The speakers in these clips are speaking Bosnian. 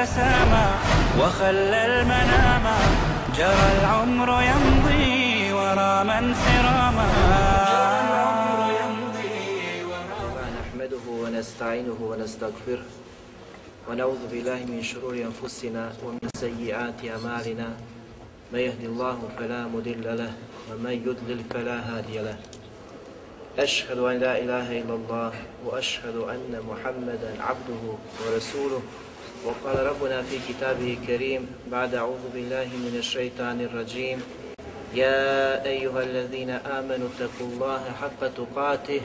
تسامى وخلى المنام. جرى العمر يمضي ورا من سراما. نحمده ونستعينه ونستغفره ونعوذ بالله من شرور أنفسنا ومن سيئات أعمالنا. من يهدي الله فلا مضل له ومن يضلل فلا هادي له. أشهد أن لا إله إلا الله وأشهد أن محمدا عبده ورسوله. وقال ربنا في كتابه الكريم بعد أعوذ بالله من الشيطان الرجيم يا أيها الذين آمنوا اتقوا الله حق تقاته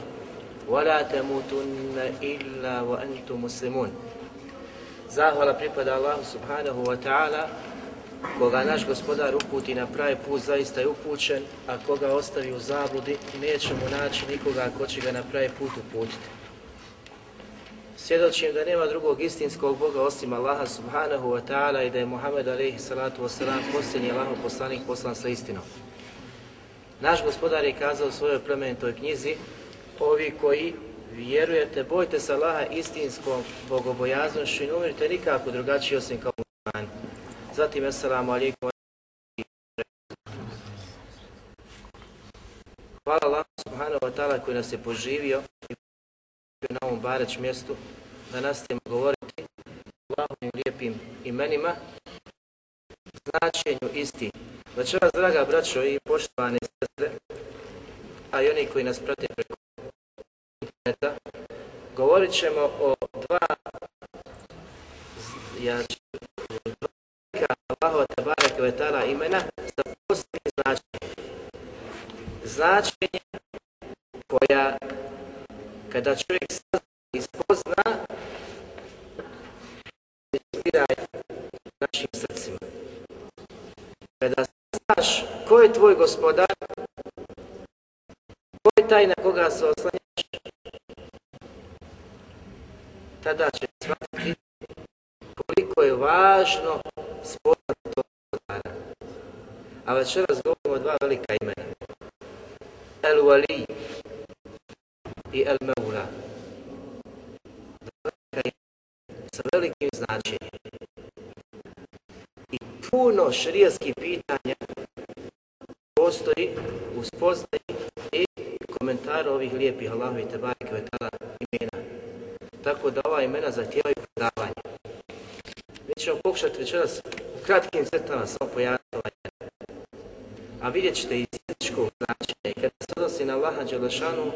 ولا تموتن إلا وأنتم مسلمون Zahvala pripada Allahu subhanahu wa ta'ala Koga naš gospodar uputi na pravi put, zaista je upućen, a koga ostavi u zabludi, nećemo naći nikoga ko će ga na pravi put uputiti. Svjedočim da nema drugog istinskog Boga osim Allaha subhanahu wa ta'ala i da je Muhammed alaihi salatu wa salam posljednji Allahov poslanik poslan sa istinom. Naš gospodar je kazao u svojoj plemenitoj knjizi, ovi koji vjerujete, bojte se Allaha istinskom bogobojaznošću i ne umirite nikako drugačiji osim kao muslimani. Zatim, assalamu alaikum. Hvala Allah subhanahu wa ta'ala koji nas je poživio i na ovom bareć mjestu da nastavimo govoriti Allahovim lijepim imenima značenju isti. Večeras, draga braćo i poštovane sestre, a i oni koji nas prate preko interneta, govorit ćemo o dva ja ću Allahova tabaraka ve imena sa posebnim značenjem. Značenje koja kada čovjek sazna i spozna inspiraj našim srcima. Kada znaš ko je tvoj gospodar, ko je taj na koga se oslanjaš, tada će shvatiti koliko je važno spoznati to gospodara. A večeras govorimo o dva velika imena. El Wali i El Meula. Sa značenje. I puno šrijaskih pitanja postoji u spoznaji i komentaru ovih lijepih Allahovi tebareke vetala imena. Tako da ova imena zahtijevaju predavanje. Mi ćemo pokušati večeras u kratkim crtama samo pojasniti ovaj A vidjet ćete iz jezičkog značenja i kada se odnosi na Allaha Đelešanu,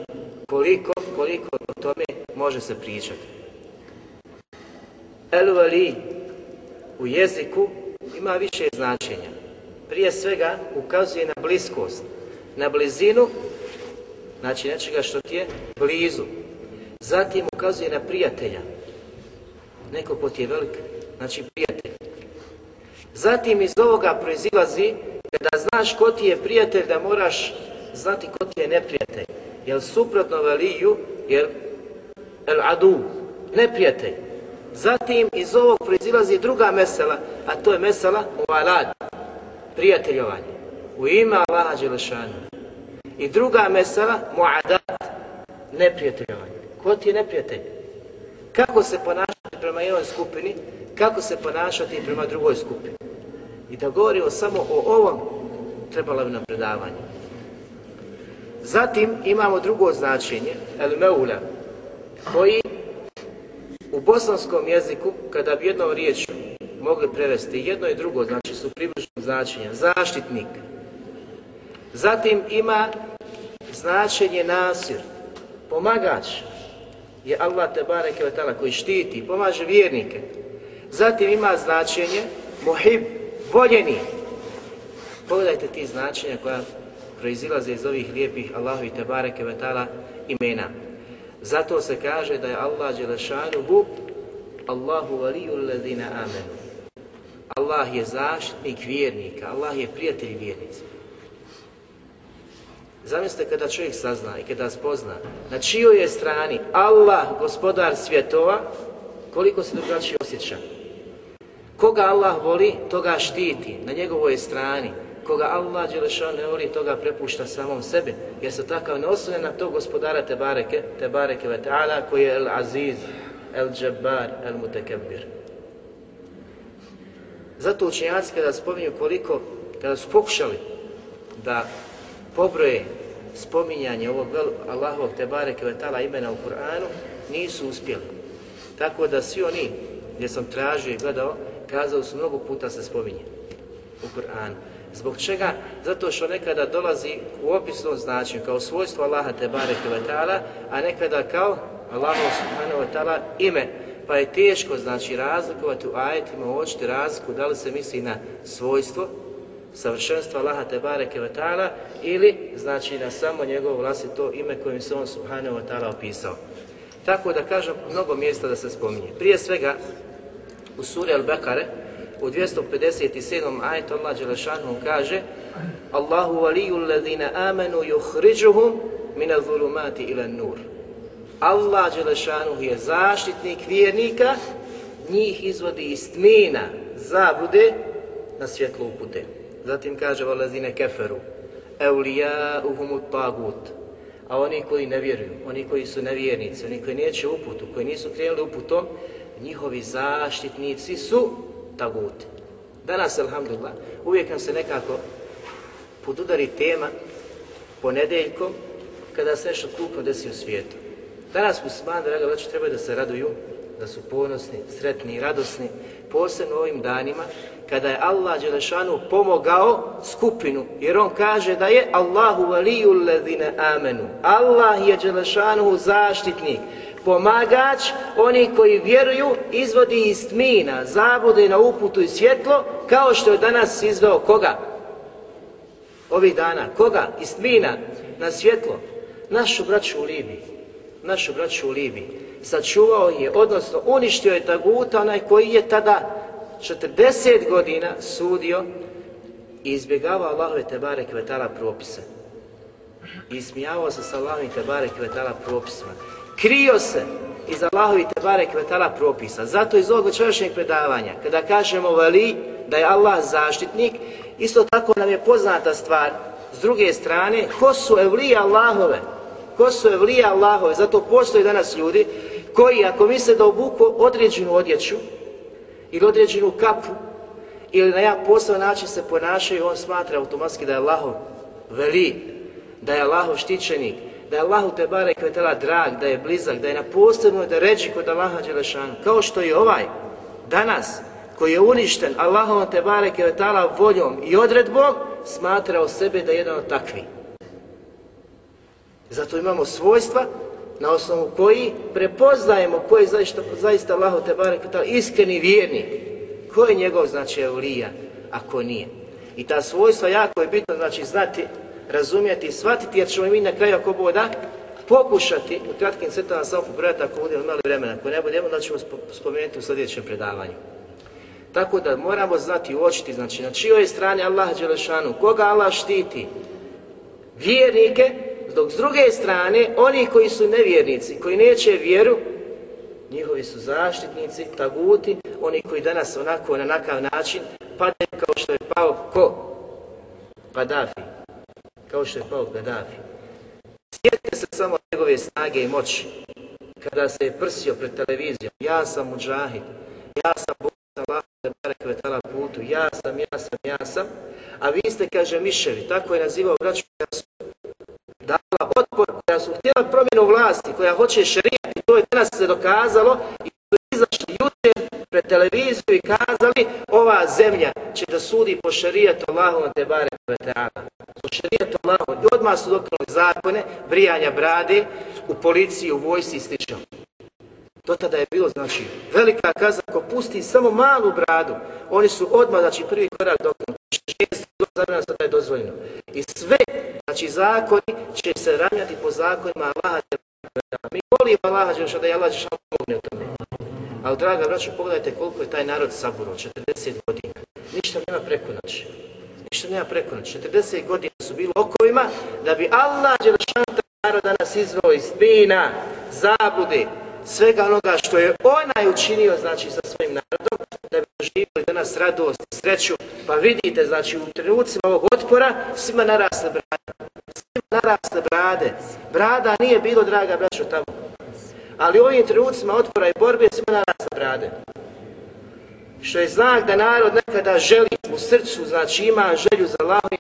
koliko, koliko o tome može se pričati. El Vali u jeziku ima više značenja. Prije svega ukazuje na bliskost, na blizinu, znači nečega što ti je blizu. Zatim ukazuje na prijatelja. Neko ko ti je velik, znači prijatelj. Zatim iz ovoga proizilazi da znaš ko ti je prijatelj, da moraš znati ko ti je neprijatelj. Jer suprotno veliju, jer el adu, neprijatelj. Zatim iz ovog proizilazi druga mesela, a to je mesela uvalad, prijateljovanje. U ime Allaha Đelešanu. I druga mesela muadat, neprijateljovanje. Ko ti je neprijatelj? Kako se ponašati prema jednoj skupini, kako se ponašati prema drugoj skupini. I da govorimo samo o ovom, trebalo bi nam predavanje. Zatim imamo drugo značenje, el meula, koji u bosanskom jeziku, kada bi jednom riječom mogli prevesti jedno i drugo, znači su približno značenja, zaštitnik. Zatim ima značenje nasir, pomagač, je Allah te bareke ve koji štiti, pomaže vjernike. Zatim ima značenje muhib, voljeni. Pogledajte ti značenja koja proizilaze iz ovih lijepih Allahu i Tebareke Vetala imena. Zato se kaže da je Allah Đelešanuhu Allahu valiju ladina amenu. Allah je zaštitnik vjernika, Allah je prijatelj vjernica. Zamislite kada čovjek sazna i kada spozna na čijoj je strani Allah, gospodar svjetova, koliko se drugačije osjeća. Koga Allah voli, toga štiti, na njegovoj strani. Koga Allah Đelešan ne voli, toga prepušta samom sebi. Jer se takav ne osnovne na to gospodara Tebareke, Tebareke ve ta'ala, koji je El Aziz, El džabbar, El Mutekebir. Zato učenjaci kada spominju koliko, kada su pokušali da pobroje spominjanje ovog Allahovog Tebareke ve ta'ala imena u Kur'anu, nisu uspjeli. Tako da svi oni gdje sam tražio i gledao, kazao su mnogo puta se spominje u Kur'anu. Zbog čega? Zato što nekada dolazi u opisnom značenju kao svojstvo Allaha te bareke ve taala, a nekada kao Allahu subhanahu wa taala ime. Pa je teško znači razlikovati u ajetima, uočiti razliku da li se misli na svojstvo savršenstva Allaha te bareke ve taala ili znači na samo njegovo vlastito ime kojim se on subhanahu wa taala opisao. Tako da kažem mnogo mjesta da se spominje. Prije svega u suri Al-Bekare u 257. ajetu Allah Đelešanu kaže Allahu valiju alladhina amanu yukhrijuhum min adh-dhulumati ila an-nur. Allah Đelešanu je zaštitnik vjernika, njih izvodi iz tmina, zabude na svjetlo upute. Zatim kaže valazine keferu Eulijauhumu tagut A oni koji ne vjeruju, oni koji su nevjernici, oni koji neće uputu, koji nisu krenuli uputom, njihovi zaštitnici su taguti. Danas, alhamdulillah, uvijek nam se nekako podudari tema ponedeljkom kada se nešto krupno desi u svijetu. Danas muslimani, draga braći, trebaju da se raduju, da su ponosni, sretni i radosni, posebno ovim danima, kada je Allah Đelešanu pomogao skupinu, jer on kaže da je Allahu valiju ledine amenu. Allah je Đelešanu zaštitnik pomagač, oni koji vjeruju, izvodi iz tmina, zabude na uputu i svjetlo, kao što je danas izveo koga? Ovih dana. Koga? Iz tmina na svjetlo. Našu braću u Libiji. Našu braću u Libiji. Sačuvao je, odnosno uništio je taguta, onaj koji je tada 40 godina sudio i izbjegavao Allahove tebare kvetala propise. I smijavao se sa Allahove tebare kvetala propisima krio se iz Allahovi tebare kvetala propisa. Zato iz ovog večerašnjeg predavanja, kada kažemo veli da je Allah zaštitnik, isto tako nam je poznata stvar, s druge strane, ko su evlije Allahove? Ko su evlije Allahove? Zato postoji danas ljudi koji, ako misle da obuku određenu odjeću ili određenu kapu, ili na jedan posao način se ponašaju, on smatra automatski da je Allahov veli, da je Allahov štićenik, da je Allahu te bare kvetala drag, da je blizak, da je na posebnoj da reći kod Allaha Đelešanu, kao što je ovaj danas koji je uništen Allahom te bare kvetala voljom i odredbom, smatrao sebe da je jedan od takvi. Zato imamo svojstva na osnovu koji prepoznajemo ko je zaista, zaista Allahu te bare kvetala iskreni vjernik, ko je njegov znači evlija, a ko nije. I ta svojstva jako je bitno znači znati razumijeti i shvatiti, jer ćemo mi na kraju ako boda pokušati u kratkim crtama samo pobrojati ako budemo imali vremena. Ako ne budemo, da ćemo spomenuti u sljedećem predavanju. Tako da moramo znati i uočiti, znači na čijoj strani Allah Đelešanu, koga Allah štiti? Vjernike, dok s druge strane, oni koji su nevjernici, koji neće vjeru, njihovi su zaštitnici, taguti, oni koji danas onako na nakav način padaju kao što je pao ko? Kadafi kao što je pao Gaddafi. Sjetite se samo njegove snage i moći, kada se je prsio pred televizijom, ja sam muđahid, ja sam Bog sa Allah, putu, ja sam, ja sam, ja sam, a vi ste, kaže, miševi, tako je nazivao braću koja su dala otpor, koja su htjela promjenu vlasti, koja hoće šerijati, to je danas se dokazalo i su izašli jučer pred televiziju i kazali ova zemlja će da sudi po šerijatu Allahom te bare vetala po šarijatu Allahom i odmah su dokonali zakone brijanja brade u policiji, u vojsi i slično. Do tada je bilo, znači, velika kazna, ko pusti samo malu bradu, oni su odmah, znači, prvi korak dokonali. Šest godina sada je dozvoljeno. I sve, znači, zakoni će se ranjati po zakonima Allaha. Mi volimo Allaha, da je Allah pomogne u tome. Ali, draga braćo, pogledajte koliko je taj narod saburo, 40 godina. Ništa nema preko noći. Ništa nema preko noći. 40 godina su bili okovima da bi Allah Đelešan narod danas izveo iz spina, zabude, svega onoga što je onaj učinio, znači, sa svojim narodom, da bi doživjeli danas radost, sreću, pa vidite, znači, u trenucima ovog otpora, svima narasle brade. Svima narasle brade. Brada nije bilo, draga braćo, tamo. Ali u ovim trenucima otpora i borbe svima narasta brade. Što je znak da narod nekada želi u srcu, znači ima želju za Allahom i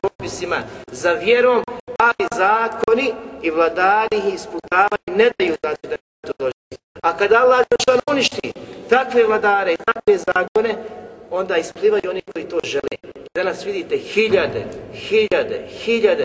propisima, za vjerom, ali zakoni i vladari i isputavani ne daju znači da to dođe. A kada Allah Đelšan uništi takve vladare i takve zakone, onda isplivaju oni koji to žele. Danas vidite hiljade, hiljade, hiljade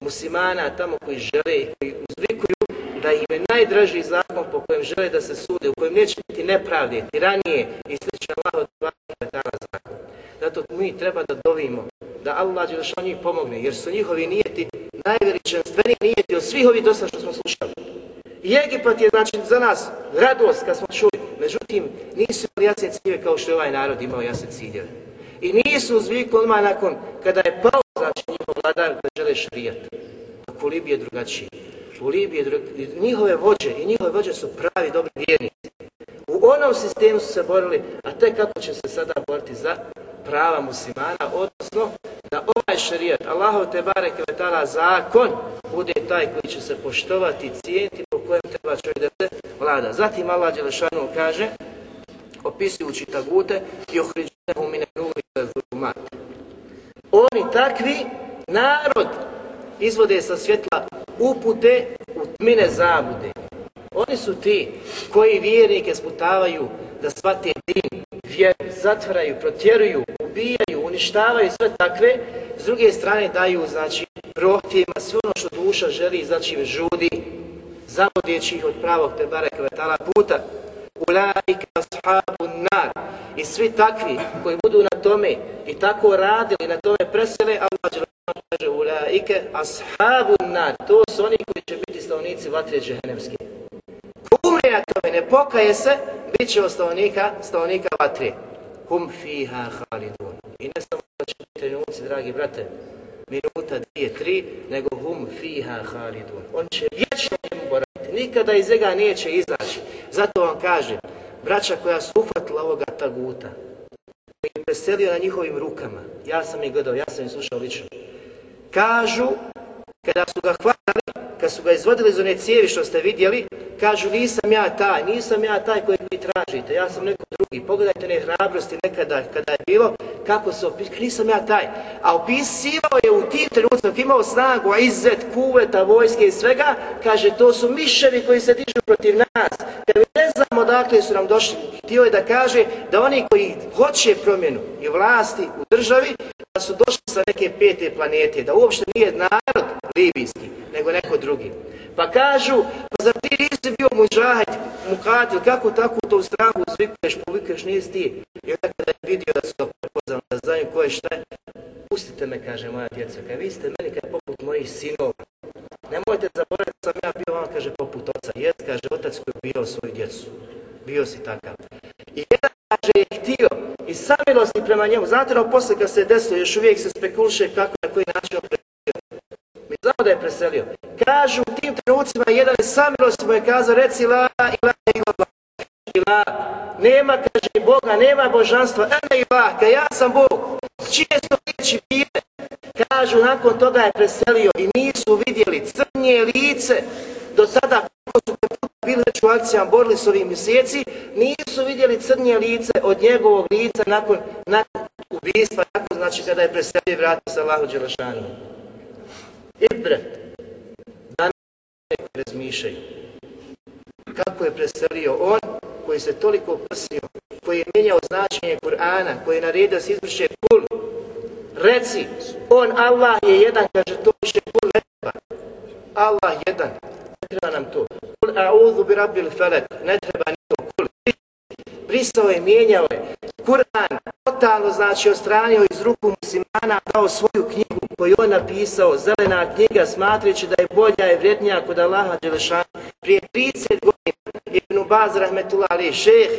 muslimana tamo koji žele i koji uzvikuju da im je najdraži zakon po kojem žele da se sude, u kojem neće biti nepravde, tiranije i slično Allah od dana zakon. Zato mi treba da dovimo da Allah Đelešan njih pomogne, jer su njihovi nijeti najveličanstveniji nijeti od svih ovih dosta što smo slušali. I Egipat je znači za nas radost kad smo čuli, međutim nisu imali jasne ciljeve kao što je ovaj narod imao jasne ciljeve. I nisu uzvikli odmah nakon kada je pao znači njihov vladar da žele šrijat. Kako Libije drugačije. je drugačiji. U Libiji. Njihove vođe i njihove vođe su pravi dobri vjernici. U onom sistemu su se borili, a te kako će se sada boriti za prava muslimana, odnosno da ovaj šarijat, Allahov te barek i letala zakon, bude taj koji će se poštovati i cijeniti po kojem treba čovjek da se vlada. Zatim Allah Đelešanu kaže, opisujući tagute, i ohriđehu mine nuri zulumat. Oni takvi, narod, izvode sa svjetla upute u tmine zabude. Oni su ti koji vjernike sputavaju da shvate din, vjeru, zatvaraju, protjeruju, ubijaju, uništavaju sve takve, s druge strane daju, znači, prohtjevima sve ono što duša želi, znači, žudi, zavodeći ih od pravog te bareke puta. Ulaika ashabu nar. I svi takvi koji budu na tome i tako radili, na tome presele, Allah kaže ulaike ashabu nar. To su oni koji će biti stavnici vatre džehennemske. Ko umre na tome, ne pokaje se, bit će od stavnika, stavnika vatre. Hum fiha halidun. I ne samo da će biti trenuci, dragi brate, minuta, dvije, tri, nego hum fiha halidun. On će vječno njemu boraviti. Nikada iz njega neće izaći. Zato vam kažem, braća koja su ufatila ovoga taguta, koji je preselio na njihovim rukama, ja sam ih gledao, ja sam ih slušao lično, kažu, kada su ga hvatali, kad su ga izvodili iz one cijevi što ste vidjeli, kažu nisam ja taj, nisam ja taj kojeg vi tražite, ja sam neko drugi. Pogledajte ne hrabrosti nekada kada je bilo, kako se opisao, nisam ja taj. A opisivao je u tim trenucima, imao snagu, a izet, kuveta, vojske i svega, kaže to su miševi koji se dižu protiv nas. Kad mi ne znamo odakle su nam došli, htio je da kaže da oni koji hoće promjenu i vlasti u državi, da su došli sa neke pete planete, da uopšte nije narod libijski, nego neko drugi. Pa kažu, pa za ti nisi bio mužahid, mukatil, kako tako to u strahu zvikuješ, povikuješ, nisi ti. I onda kada je vidio da su ga prepoznali, da znaju ko je šta je, pustite me, kaže moja djeca, kaj vi ste meni kaj poput mojih sinova. Nemojte zaboraviti, sam ja bio vam, kaže, poput oca. Jes, kaže, otac koji je bio svoju djecu. Bio si takav. I jedan, kaže, je htio i samilosti prema njemu. Znate, no, posle kad se desilo, još uvijek se spekulše kako, na koji način on znamo da je preselio. Kažu u tim trenucima, jedan je samilosti mu je kazao, reci la ilaha illallah. ila. Nema, kaže, Boga, nema božanstva, ene ilah, ka ja sam Bog. Čije su riječi bile? Kažu, nakon toga je preselio i nisu vidjeli crnje lice do sada kako su bili već u akcijama, borili su ovih mjeseci, nisu vidjeli crnje lice od njegovog lica nakon, nakon ubistva, nakon znači kada je preselio i vratio se Allahu Đelešanu. Ibret, da ne razmišljaju. Kako je preselio on koji se toliko prsio, koji je mijenjao značenje Kur'ana, koji je naredio da se izvrše kul, reci, on Allah je jedan, kaže to više kul ne treba. Allah jedan, ne treba nam to. Kul a'udhu bi rabbil felek, ne treba niko kul. Brisao je, mijenjao je. Kur'an totalno znači ostranio iz ruku muslimana dao svoju knjigu koju on napisao, zelena knjiga, smatrići da je bolja i vrednija kod Allaha Đelešana. Prije 30 godina Ibn Baz Rahmetullah Ali šeh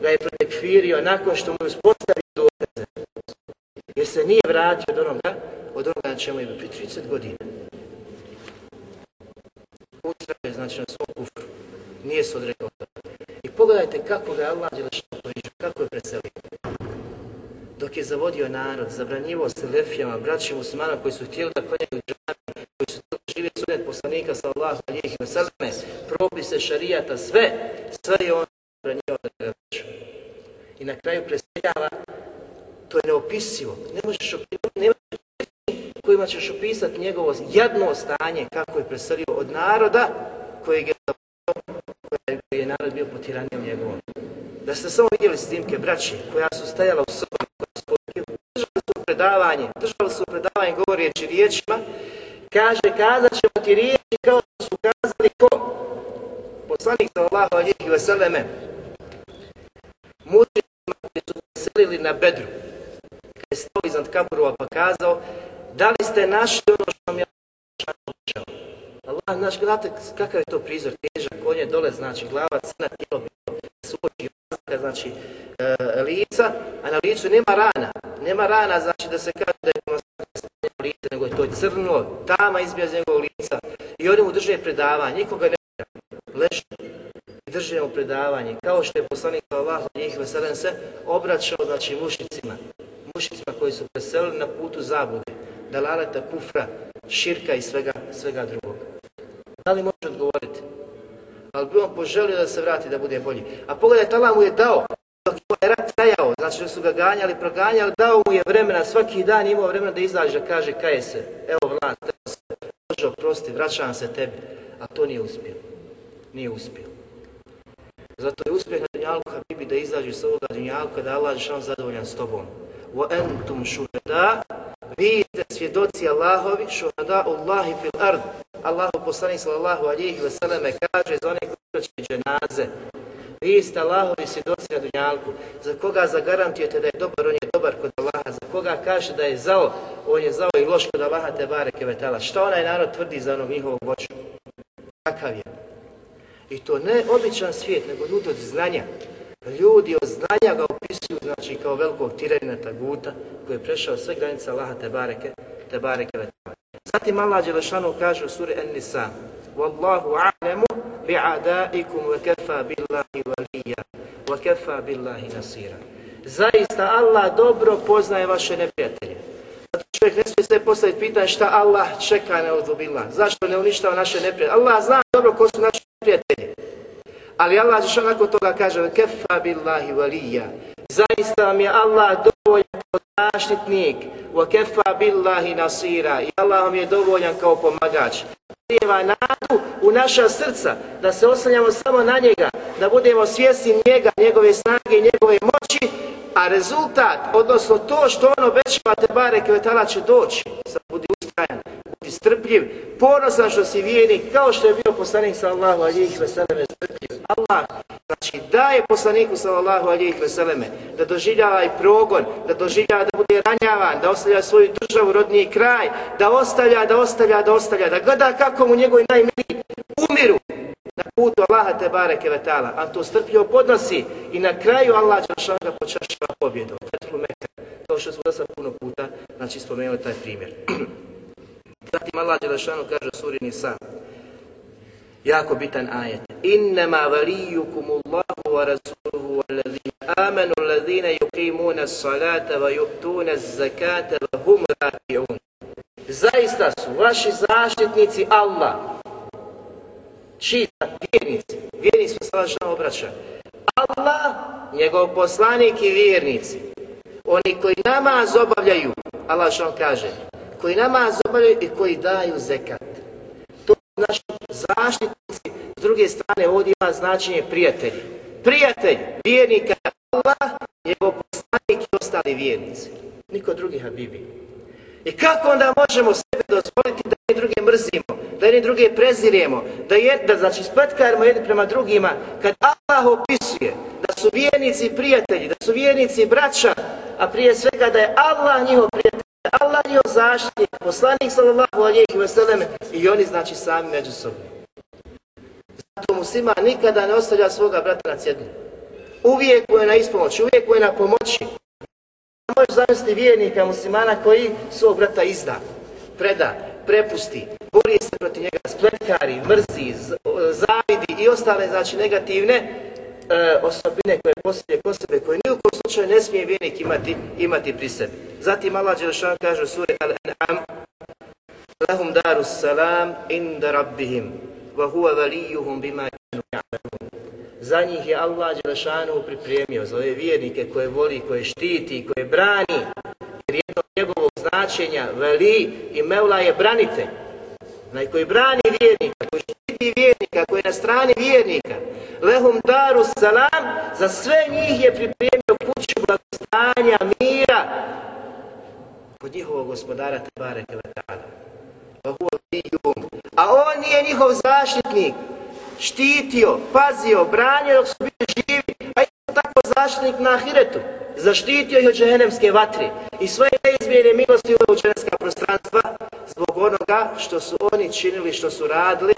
ga je protekfirio nakon što mu je uspostavio dokaze. Jer se nije vratio od onoga, od onoga na čemu je prije 30 godina. Ustraje znači na svom kufru. Nije se odrekao. I pogledajte kako ga je Allah Đelešana porižio, kako je preselio. Dok je zavodio narod, zabranjivo se lefijama, braćim muslimana koji su htjeli da klanjaju džami, koji su htjeli da žive sunet poslanika sallahu alijih i vseleme, propise šarijata, sve, sve je on zabranjivo da ga vraću. I na kraju preseljava, to je neopisivo. Ne možeš opisati, ne možeš kojima ćeš opisati njegovo jedno stanje kako je preselio od naroda kojeg je koji je narod bio potiranijom njegovom. Da ste samo vidjeli snimke braći koja su stajala u sobama, koja su držali su predavanje, držali su predavanje govoreći riječima, kaže, kazat ćemo ti riječi kao što su kazali ko? Poslanik sallallahu alihi veseleme, mučnicima koji su preselili na bedru, kada je stao iznad kaburova pa kazao, da li ste našli ono što vam ja obećao? Allah, znaš, gledate kakav je to prizor, težak konje, dole, znači, glava, crna, tijelo, su oči, znači, e, lica, a na licu nema rana. Nema rana, znači, da se kaže da je ono lice, nego je to crno, tama izbija iz njegovog lica. I oni mu drže predavanje, nikoga ne leži. Drže mu predavanje, kao što je poslanik Allah, njih veselen se, obraćao, znači, mušicima, mušicima koji su preselili na putu zabude, dalaleta, kufra, širka i svega, svega drugog. Da li može odgovoriti? Ali bi on poželio da se vrati da bude bolji. A pogledaj, Allah mu je dao, dok je ovaj rat trajao, znači da su ga ganjali, proganjali, dao mu je vremena, svaki dan imao vremena da izađe, da kaže kaje se, evo vlad, evo se, Bože oprosti, vraćam se tebi. A to nije uspio. Nije uspio. Zato je uspjeh na dunjalku Habibi da izađe s ovoga dunjalka, da Allah je zadovoljan s tobom. Wa entum šuhada, vi ste svjedoci Allahovi, šuhada Allahi fil ard, Allahu poslanik sallallahu alihi vseleme kaže za one koji će dženaze. Vi ste Allahovi svjedoci na dunjalku. Za koga zagarantujete da je dobar, on je dobar kod Allaha. Za koga kaže da je zao, on je zao i loš kod Allaha te bareke vetala. Šta onaj narod tvrdi za onog njihovog voća? Kakav je? I to ne običan svijet, nego ljudi od znanja. Ljudi od znanja ga opisuju, znači kao velikog tiranina taguta, koji je prešao sve granice Allaha te bareke, te bareke vetala. Zatim Allah Đelešanu kaže u suri An-Nisa Wallahu a'lamu bi'adaikum wa kafa billahi waliyya wa kafa billahi nasira. Zaista Allah dobro poznaje vaše neprijatelje. Zato čovjek ne smije se postaviti pitanje šta Allah čeka na odzubillah. Zašto ne uništava naše neprijatelje? Allah zna dobro ko su naši neprijatelji. Ali Allah Đelešanu nakon toga kaže wa kafa billahi waliyya. Zaista vam je Allah dovoljan kao zaštitnik, wa kefa billahi nasira. I Allah vam je dovoljan kao pomagač. Prijeva nadu u naša srca, da se oslanjamo samo na njega, da budemo svjesni njega, njegove snage i njegove moći, a rezultat, odnosno to što on obećava te bare kvetala će doći, sad budi strpljiv, ponosan što si vjernik, kao što je bio poslanik sallallahu alejhi ve veseleme strpljiv. Allah, znači daje poslaniku sallallahu alijih veseleme da doživljava i progon, da doživljava da bude ranjavan, da ostavlja svoju državu, rodni kraj, da ostavlja, da ostavlja, da ostavlja, da gleda kako mu njegovi najmiliji umiru na putu Allaha te bareke vetala, a to strpljivo podnosi i na kraju Allah će ga počašava pobjedom. Fethu Mekka, kao što smo da sam puno puta, znači spomenuli taj primjer. Zatim Allah Đelešanu kaže u suri Nisa, jako bitan ajet. Innama valijukum Allahu wa rasuluhu wa amanu ladhina yuqimuna salata wa yu'tuna zakata wa hum raki'un. Zaista su vaši zaštitnici Allah. Čita, vjernici. Vjernici se vaša obraća. Allah, njegov poslanik i vjernici. Oni koji namaz obavljaju, Allah što on kaže, koji namaz obavljaju i koji daju zekat. To su naši zaštitnici, s druge strane ovdje ima značenje prijatelji. Prijatelj vjernika Allah, njegov poslanik i ostali vjernici. Niko drugi Habibi. I kako onda možemo sebe dozvoliti da jedni druge mrzimo, da jedni druge preziremo, da, je, da znači spletkarimo jedni prema drugima, kad Allah opisuje da su vjernici prijatelji, da su vjernici braća, a prije svega da je Allah njihov prijatelj, Allah njihov zaštitnik, poslanik sallallahu alihi wasallam i oni znači sami među sobom. Zato muslima nikada ne ostavlja svoga brata na cjednu. Uvijek mu je na ispomoć, uvijek mu je na pomoći. Možeš zamisliti vjernika muslimana koji svog brata izda, preda, prepusti, bori se protiv njega, spletkari, mrzi, zavidi i ostale znači negativne e, osobine koje poslije kod sebe, koje nijekom slučaju ne smije vjernik imati, imati pri sebi. Zatim Allah Đelešan kaže u suri Al-An'am Lahum daru salam inda rabbihim wa huwa valijuhum bima kanu ja'malun. Za njih je Allah Đelešanu pripremio, za ove vjernike koje voli, koje štiti, koje brani, jer jedno njegovog značenja, veli i mevla je branite. Onaj koji brani vjernika, koji štiti vjernika, koji je na strani vjernika. Lehum daru salam, za sve njih je pripremio kuću blagostanja, mira, kod njihovog gospodara Tebare Kevetala. A on je njihov zaštitnik, štitio, pazio, branio dok su bili živi, a isto tako zaštitnik na Ahiretu. Zaštitio je od džehennemske vatre i svoje neizmjene milosti u džehennemska prostranstva zbog onoga što su oni činili, što su radili,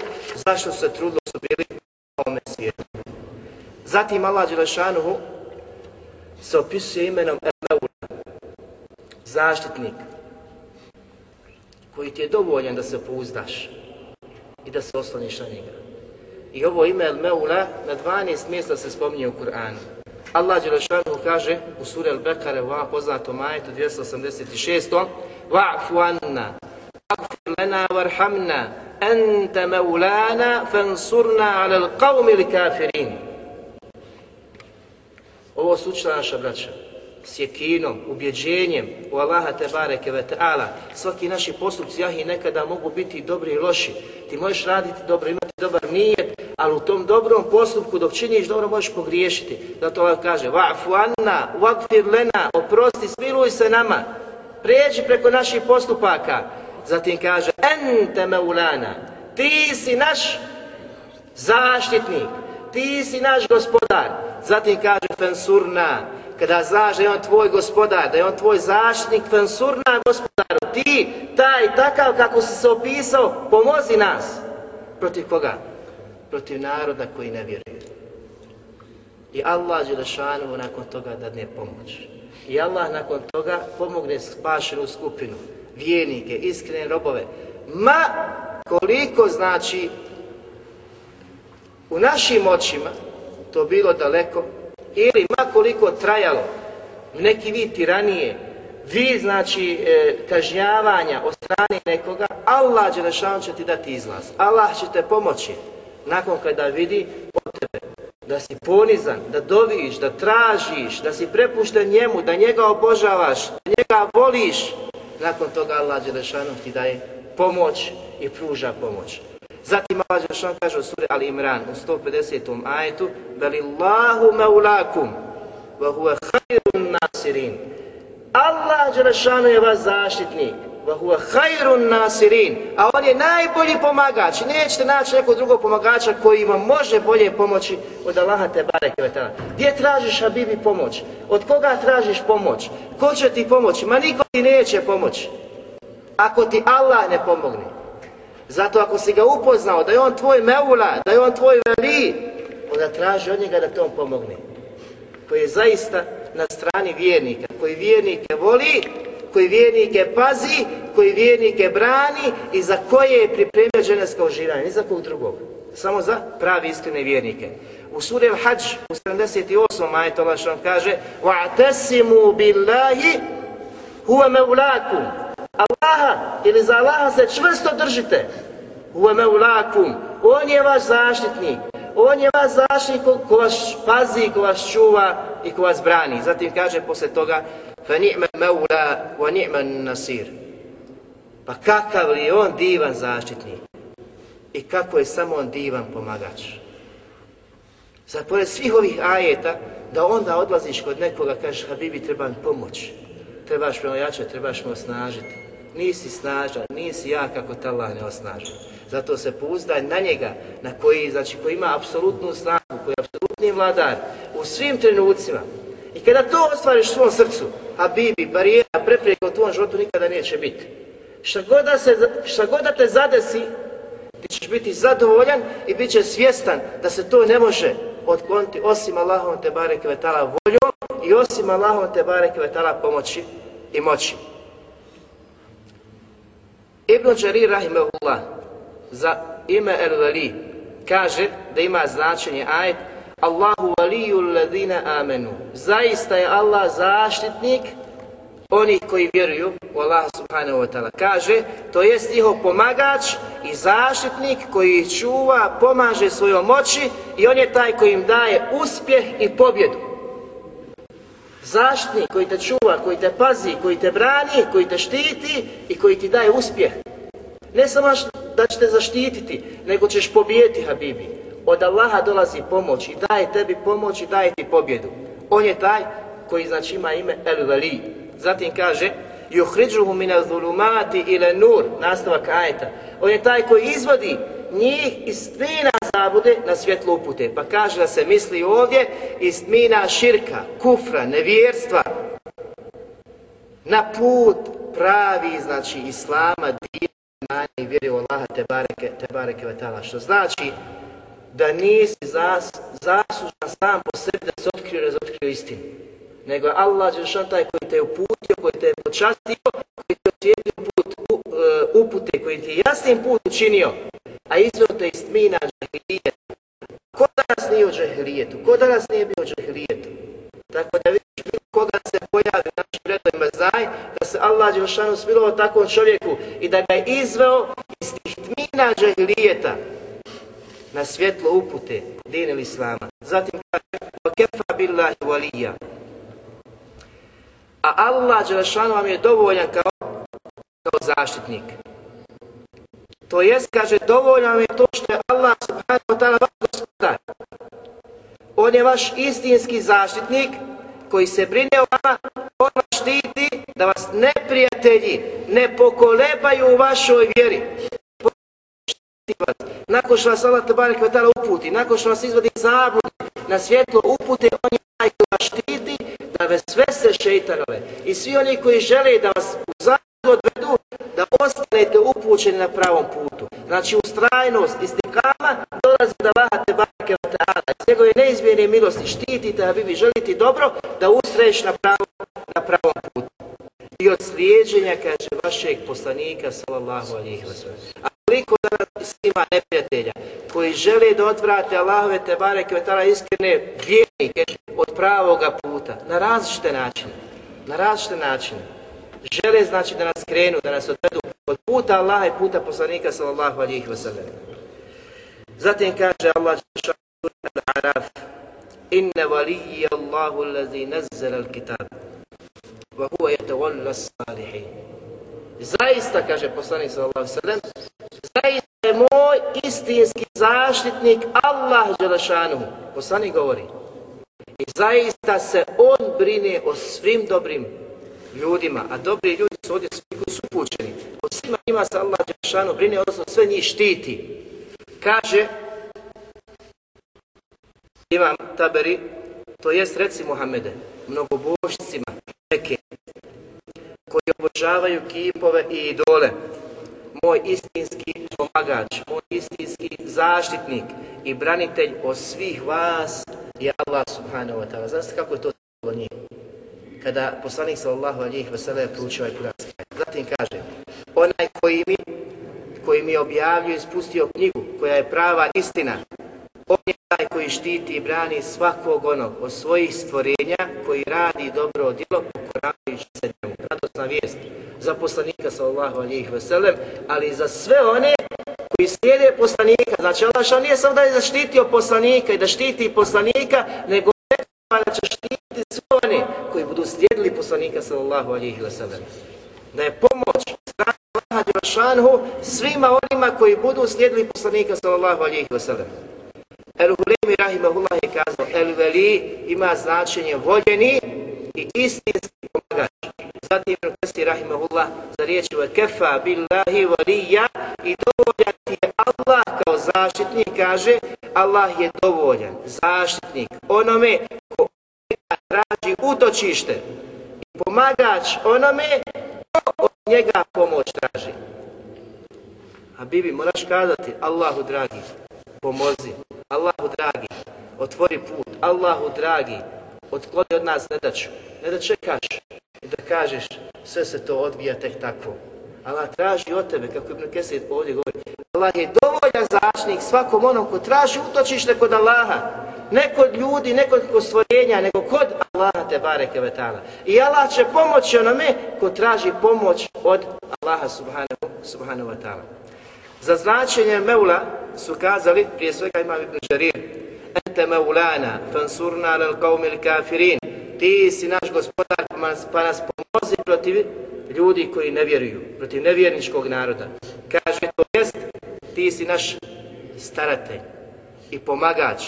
zašto su se trudili, su bili u ovome svijetu. Zatim Allah Đelešanuhu se opisuje imenom El-Meula, zaštitnik, koji ti je dovoljan da se pouzdaš i da se osloniš na njega. I ovo ime El-Meula na 12 mjesta se spominje u Kur'anu. Allah Đelešanu kaže u suri Al-Bekare u ovom poznatom majetu 286. Wa'fu anna, wa'fu lana warhamna, ente meulana, fansurna ala l'qavmi li kafirin. Ovo su učila naša braća s ubjeđenjem u Allaha te bareke ve ta'ala. Svaki naši postupci jahi nekada mogu biti dobri i loši. Ti možeš raditi dobro, imati dobar nijet, ali u tom dobrom postupku dok činiš dobro možeš pogriješiti. Zato Allah kaže, wa'fu anna, wa'gfir lena, oprosti, smiluj se nama, prijeđi preko naših postupaka. Zatim kaže, ente meulana, ti si naš zaštitnik, ti si naš gospodar. Zatim kaže, fensurna, kada znaš da je on tvoj gospodar, da je on tvoj zaštitnik, fansurna gospodaru, ti, taj, takav kako si se opisao, pomozi nas. Protiv koga? Protiv naroda koji ne vjeruje. I Allah Đelešanu nakon toga dadne pomoć. I Allah nakon toga pomogne spašenu skupinu, vijenike, iskrene robove. Ma koliko znači u našim očima to bilo daleko ili makoliko trajalo neki vid tiranije, vi znači e, kažnjavanja od strane nekoga, Allah Đelešanu će ti dati izlaz. Allah će te pomoći nakon kada vidi od tebe da si ponizan, da doviš, da tražiš, da si prepušten njemu, da njega obožavaš, da njega voliš. Nakon toga Allah Đelešanu ti daje pomoć i pruža pomoć. Zatim Allah Žešan kaže u suri Ali Imran u 150. ajetu Velillahu maulakum wa huwa khairun nasirin. Allah Žešanu je vaš zaštitnik wa huwa khairun nasirin. A on je najbolji pomagač. Nećete naći nekog drugog pomagača koji vam može bolje pomoći od Allaha te bareke ve ta'ala. Gdje tražiš Habibi pomoć? Od koga tražiš pomoć? Ko će ti pomoći? Ma niko ti neće pomoći. Ako ti Allah ne pomogne. Zato ako si ga upoznao da je on tvoj meula, da je on tvoj veli, onda traži od njega da to on pomogne. Koji je zaista na strani vjernika, koji vjernike voli, koji vjernike pazi, koji vjernike brani i za koje je pripremio dženevsko uživanje, ni za kog drugog. Samo za pravi iskrene vjernike. U suri Al-Hajj u 78. majetu Allah što vam kaže وَعْتَسِمُوا بِاللَّهِ هُوَ مَوْلَاكُمْ Allaha ili za Allaha se čvrsto držite. Uve meulakum. On je vaš zaštitnik. On je vaš zaštitnik ko, ko vas pazi, ko vas čuva i ko vas brani. Zatim kaže posle toga fe ni'ma maula wa ni'ma nasir. Pa kakav li on divan zaštitnik? I kako je samo on divan pomagač? Za pored svih ovih ajeta, da onda odlaziš kod nekoga, kažeš, Habibi, treba pomoć. Trebaš me ojačati, trebaš me osnažiti nisi snažan, nisi ja kako te Allah ne osnaži. Zato se pouzdaj na njega, na koji, znači, koji ima apsolutnu snagu, koji je apsolutni vladar u svim trenucima. I kada to ostvariš u svom srcu, a bibi, barijera, prepreka u tvojom životu nikada neće biti. Šta god, da se, šta god da te zadesi, ti ćeš biti zadovoljan i bit će svjestan da se to ne može otkloniti osim Allahom te bareke kvetala voljom i osim Allahom te bareke kvetala pomoći i moći. Ibn Đarir Rahimahullah za ime El Vali kaže da ima značenje ajet Allahu valiju ladina amenu. Zaista je Allah zaštitnik onih koji vjeruju u Allah subhanahu wa ta'ala. Kaže, to jest njihov pomagač i zaštitnik koji ih čuva, pomaže svojom moći i on je taj koji im daje uspjeh i pobjedu. Zaštitnik koji te čuva, koji te pazi, koji te brani, koji te štiti i koji ti daje uspjeh. Ne samo da će te zaštititi, nego ćeš pobijeti, Habibi. Od Allaha dolazi pomoć i daje tebi pomoć i daje ti pobjedu. On je taj koji znači ima ime El Vali. Zatim kaže Juhriđuhu mine zulumati ile nur, nastavak ajeta. On je taj koji izvodi njih iz tmina zabude na svjetlo upute. Pa kaže da se misli ovdje iz tmina širka, kufra, nevjerstva, na put pravi, znači, islama, dina i vjeri u Allaha te bareke, te bareke vatala. Što znači da nisi zas, zaslužan sam po sebi da se otkrio i razotkrio istinu. Nego Allah je taj koji te je uputio, koji te je počastio, koji te je put, u, uh, upute, koji ti je jasnim put učinio, a izveo te iz tmina džahilijetu. Ko danas nije u džahilijetu? Ko danas nije bio u džahilijetu? Tako da vidiš bilo koga se pojavi u našim redovima, znaj da se Allah Đelšanu smilovao takvom čovjeku i da ga je izveo iz tih tmina džahilijeta na svjetlo upute din ili islama. Zatim kaže, وَكَفَا بِاللَّهِ وَلِيَّا A Allah Đelšanu vam je dovoljan kao, kao zaštitnik. To jest, kaže, dovoljno vam je to što je Allah subhanahu wa ta'ala vaš gospodar. On je vaš istinski zaštitnik koji se brine o vama, on vas štiti da vas neprijatelji ne pokolebaju u vašoj vjeri. Nakon što vas Allah tabarik wa ta'ala uputi, nakon što vas izvodi zablud na svjetlo upute, on je taj koji vas štiti da vas sve se šeitanove i svi oni koji žele da vas u zabludu odvedu, da ostanete upućeni na pravom putu. Znači, ustrajnost, istikama, dolazi da vahate te od ta'ala. Iz njegove neizmjene milosti štitite, a vi bi želiti dobro, da ustraješ na pravom, na pravom putu. I od slijedženja, kaže, vašeg poslanika, sallallahu alihi wa. A koliko danas ima neprijatelja koji žele da odvrate Allahove te bareke od ta'ala iskrene vjernike od pravoga puta, na različite načine. Na različite načine žele znači da nas krenu, da nas odvedu od puta Allaha i puta poslanika sallallahu alihi wa sallam. Zatim kaže Allah al-Araf Inna valiji Allahu allazi nazzala al-kitab wa huwa yatawalla as-salihin. Zaista, kaže poslanik sallallahu alaihi sallam, zaista je moj istinski zaštitnik Allah Đelešanuhu. Poslanik govori. I zaista se on brine o svim dobrim ljudima, a dobri ljudi su ovdje svi koji su upućeni. O svima njima se Allah Đeršanu brine, odnosno sve njih štiti. Kaže, imam taberi, to jest reci Muhammede, mnogobožcima, neke, koji obožavaju kipove i idole, moj istinski pomagač, moj istinski zaštitnik i branitelj od svih vas je Allah subhanahu wa ta'ala. Znate kako je to njih? Kada poslanik sallallahu alejhi ve sellem proučio ovaj kuranski Zatim kaže: Onaj koji mi koji mi objavljuje spustio knjigu koja je prava istina. On je taj koji štiti i brani svakog onog od svojih stvorenja koji radi dobro djelo pokoravajući se njemu. Radosna vijest za poslanika sallallahu alejhi ve sellem, ali i za sve one koji slijede poslanika. Znači ono Allah nije samo da je zaštitio poslanika i da štiti poslanika, nego da će štititi sve one koji budu slijedili poslanika sallallahu alihi wa sallam. Da je pomoć strana Allaha Đelšanhu svima onima koji budu slijedili poslanika sallallahu alihi wa sallam. El Hulemi rahimahullah je kazao, El Veli ima značenje voljeni i istinski pomagač. Zatim Ibn Kasi rahimahullah za riječ kefa billahi walija i dovoljan ti je Allah kao zaštitnik kaže Allah je dovoljan, zaštitnik onome ko traži utočište i pomagač onome ko od njega pomoć traži. A Bibi, moraš kazati Allahu dragi, pomozi, Allahu dragi, otvori put, Allahu dragi, otkloni od nas nedaću, ne da čekaš i da kažeš sve se to odvija tek tako. Allah traži od tebe, kako Ibn Kesir ovdje govori, Allah je dovoljan zaštnik svakom onom ko traži utočište kod Allaha. Ne kod ljudi, ne kod stvorenja, nego kod Allaha te bareke vetala. I Allah će pomoći onome ko traži pomoć od Allaha subhanahu, subhanahu wa ta'ala. Za značenje Meula su kazali, prije svega imam Ibn Žarir, Ente maulana, fansurna lal qawmil kafirin. Ti si naš gospodar, pa, pa nas pomozi protiv ljudi koji ne vjeruju, protiv nevjerničkog naroda. Kaže, to jest, ti si naš staratelj i pomagač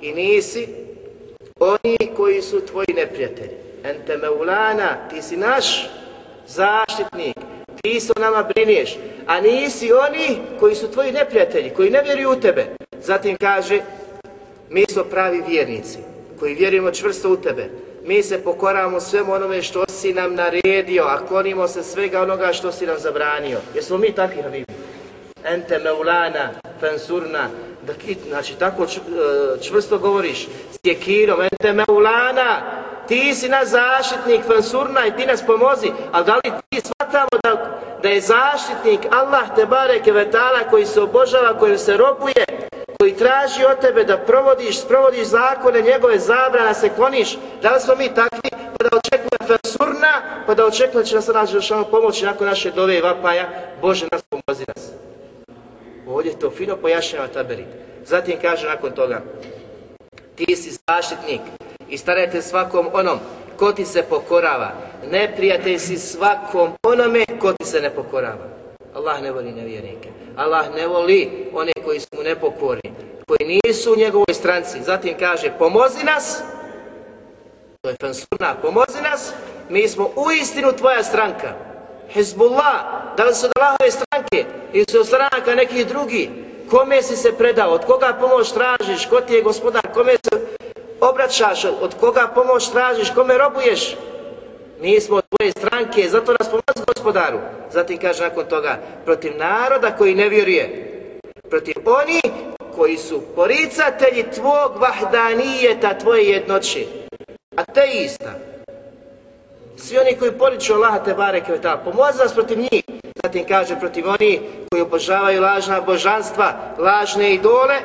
i nisi oni koji su tvoji neprijatelji. Ente maulana, ti si naš zaštitnik, ti se o nama brineš, a nisi oni koji su tvoji neprijatelji, koji ne vjeruju u tebe. Zatim kaže, mi smo pravi vjernici, koji vjerujemo čvrsto u tebe, mi se pokoravamo svemu onome što si nam naredio, a klonimo se svega onoga što si nam zabranio. Jesmo mi takvi, Habibi? Ente meulana, fansurna, da, kit, znači tako e, čvrsto govoriš, s tjekirom, ente meulana, ti si naš zaštitnik, fansurna i ti nas pomozi, ali da li ti shvatamo da, da je zaštitnik Allah te bareke vetala koji se obožava, koji se robuje, koji traži od tebe da provodiš, sprovodiš zakone, njegove zabrana, se kloniš, da li smo mi takvi, pa da očekuje fesurna, pa da očekuje će nas nađe došao pomoći nakon naše dove i vapaja, Bože nas pomozi nas. Ovdje to fino pojašnjava taberi. Zatim kaže nakon toga, ti si zaštitnik i starajte svakom onom ko ti se pokorava. Neprijatelj si svakom onome ko ti se ne pokorava. Allah ne voli nevjernike. Allah ne voli one koji su mu nepokorni, koji nisu u njegovoj stranci. Zatim kaže, pomozi nas, to je fansurna, pomozi nas, mi smo u istinu tvoja stranka. Hezbollah, da li su od Allahove stranke? Ili su od stranaka nekih drugi, kome si se predao, od koga pomoć tražiš, ko ti je gospodar, kome se obraćaš, od koga pomoć tražiš, kome robuješ, mi smo od tvoje stranke, zato nas pomozi gospodaru. Zatim kaže nakon toga, protiv naroda koji ne vjeruje, protiv oni koji su poricatelji tvog vahdanijeta, tvoje jednoće. A te ista. Svi oni koji poriču Allaha te bareke ta, pomozi nas protiv njih. Zatim kaže protiv oni koji obožavaju lažna božanstva, lažne idole,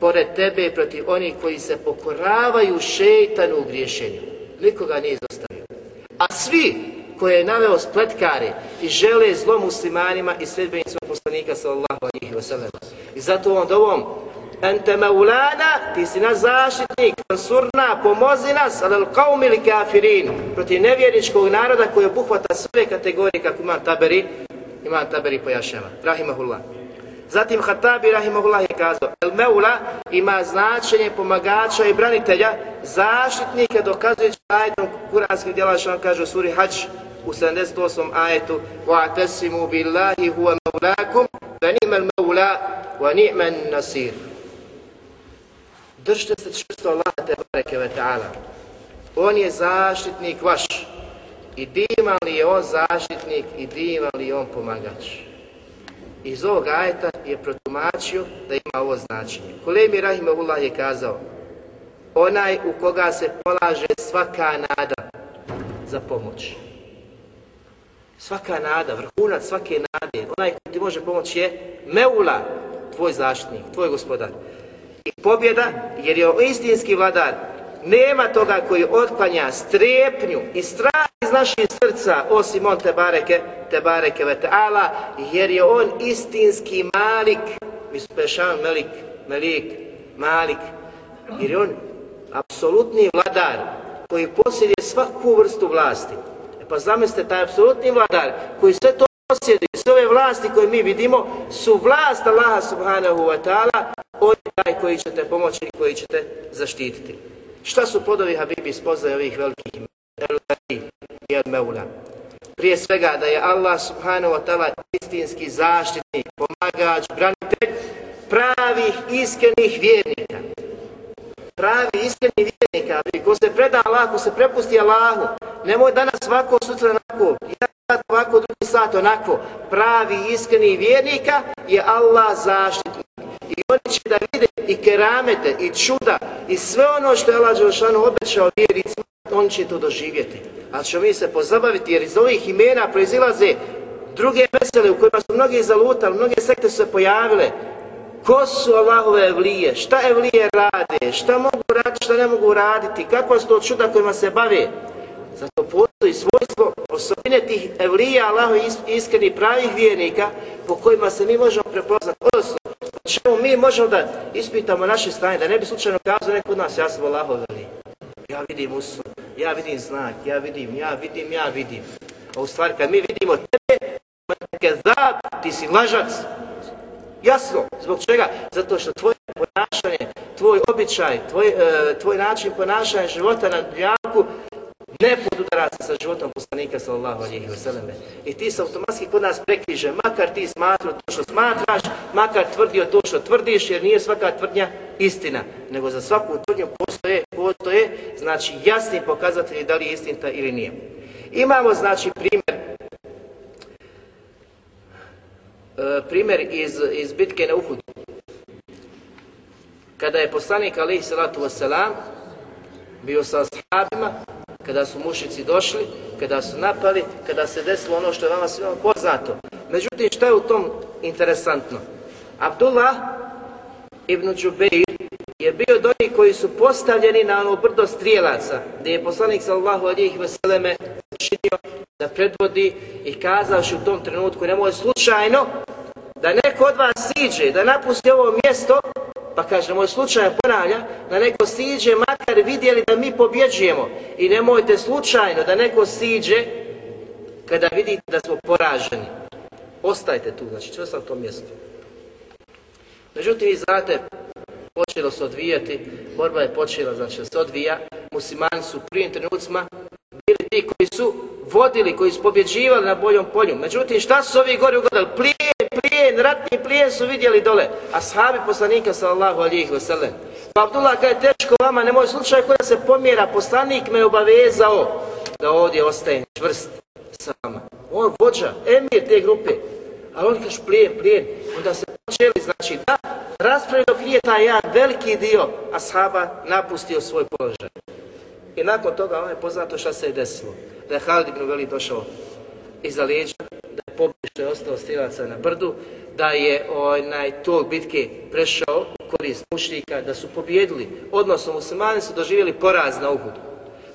pored tebe i protiv oni koji se pokoravaju šeitanu u griješenju. Nikoga nije izostavio. A svi koje je naveo spletkare i žele zlo muslimanima i sredbenicima poslanika sallallahu alihi wasallam. I zato on dovom Ente maulana, ti si naš zaštitnik, surna, pomozi nas, ali kaum ili kafirin, protiv nevjerničkog naroda koji obuhvata sve kategorije kako imam taberi, imam taberi pojašnjava. Rahimahullah. Zatim Hatabi Rahimahullah je kazao, El Meula ima značenje pomagača i branitelja, zaštitnika dokazujući ajetom kuranskih djela što vam kaže u suri Hajj u 78. ajetu وَاَتَسِمُوا بِاللَّهِ هُوَ مَوْلَاكُمْ فَنِعْمَ الْمَوْلَا وَنِعْمَ النَّصِيرُ Držite se čvrsto Allah te bareke ve ta'ala. On je zaštitnik vaš. I divan li je on zaštitnik i divan li je on pomagač. Iz ovog ajeta je protumačio da ima ovo značenje. Kulemi Rahimahullah je kazao onaj u koga se polaže svaka nada za pomoć. Svaka nada, vrhunac svake nade, onaj koji ti može pomoći je Meula, tvoj zaštitnik, tvoj gospodar. I pobjeda, jer je istinski vladar, nema toga koji otklanja strepnju i strah iz naših srca, osim on te bareke, te bareke ve ta'ala, jer je on istinski malik, mi spešan malik melik, melik, malik, jer je on apsolutni vladar koji posjeduje svaku vrstu vlasti. E pa zamislite, taj apsolutni vladar koji sve to posjeduje, sve ove vlasti koje mi vidimo, su vlast Allaha subhanahu wa ta'ala, on je taj koji će te pomoći i koji će te zaštititi. Šta su plodovi Habibi spoznaje ovih velikih imena? El-Ghari i El-Meula. Prije svega da je Allah subhanahu wa ta'ala istinski zaštitnik, pomagač, branitelj pravih, iskrenih vjernika. Pravi, iskreni vjernika, ko se preda Allahu, ko se prepusti Allahu, nemoj danas svako, sutra onako, jedan sat ovako, drugi sat onako. Pravi, iskreni vjernika je Allah zaštitnik. I oni će da vide i keramete, i čuda, i sve ono što je Allah Đelšanu obećao vjericima, on će to doživjeti. Ali ćemo mi se pozabaviti, jer iz ovih imena proizilaze druge vesele u kojima su mnogi zalutali, mnoge sekte su se pojavile. Ko su Allahove evlije? Šta evlije rade? Šta mogu raditi, šta ne mogu raditi? Kako su to čuda kojima se bave? Zato postoji svojstvo osobine tih evlija, Allaho iskreni pravih vjernika po kojima se mi možemo prepoznati. Odnosno, čemu mi možemo da ispitamo naše stanje, da ne bi slučajno kazao neko od nas, ja sam Allahov veli. Ja vidim usu, ja vidim znak, ja vidim, ja vidim, ja vidim. A u stvari, kad mi vidimo tebe, kezab, ti si lažac. Jasno, zbog čega? Zato što tvoje ponašanje, tvoj običaj, tvoj, e, tvoj način ponašanja života na dnjaku ne podudara se sa životom poslanika sallallahu alihi wasallam. I ti se automatski kod nas prekriže, makar ti smatrao to što smatraš, makar tvrdio to što tvrdiš, jer nije svaka tvrdnja istina, nego za svaku tvrdnju postoje, postoje, znači jasni pokazatelji da li je istinta ili nije. Imamo znači primjer E, primjer iz, iz bitke na Uhudu. Kada je poslanik alaihi salatu wasalam bio sa ashabima, kada su mušici došli, kada su napali, kada se desilo ono što je vama svima poznato. Međutim, šta je u tom interesantno? Abdullah ibn Đubeir je bio od onih koji su postavljeni na ono brdo strijelaca, gdje je poslanik sallahu alijih veseleme činio da predvodi i kazavši u tom trenutku nemoj slučajno da neko od vas siđe, da napusti ovo mjesto, pa kaže, moj slučaj ponavlja, da neko siđe, makar vidjeli da mi pobjeđujemo i nemojte slučajno da neko siđe kada vidite da smo poraženi. Ostajte tu, znači, čo na to mjesto. Međutim, vi znate, počelo se odvijati, borba je počela, znači, se odvija, muslimani su u prvim trenucima bili ti koji su vodili, koji su pobjeđivali na boljom polju. Međutim, šta su ovi gori ugodali? Plije plijen, ratni plijen su vidjeli dole. ashabi poslanika, sallallahu alihi wasallam. Pa Abdullah, kada je teško vama, nemoj slučaj koja se pomjera, poslanik me obavezao da ovdje ostajem čvrst sa vama. On vođa, emir te grupe. Ali on kaže plijen, plijen. Onda se počeli, znači, da raspravi dok nije taj jedan veliki dio ashaba napustio svoj položaj. I nakon toga ono je poznato šta se je desilo. Da je Halid ibn Velid došao iza leđa, da je pobio ostao stilaca na brdu, da je onaj tog bitke prešao u korist mušnika, da su pobjedili, odnosno muslimani su doživjeli poraz na Uhudu.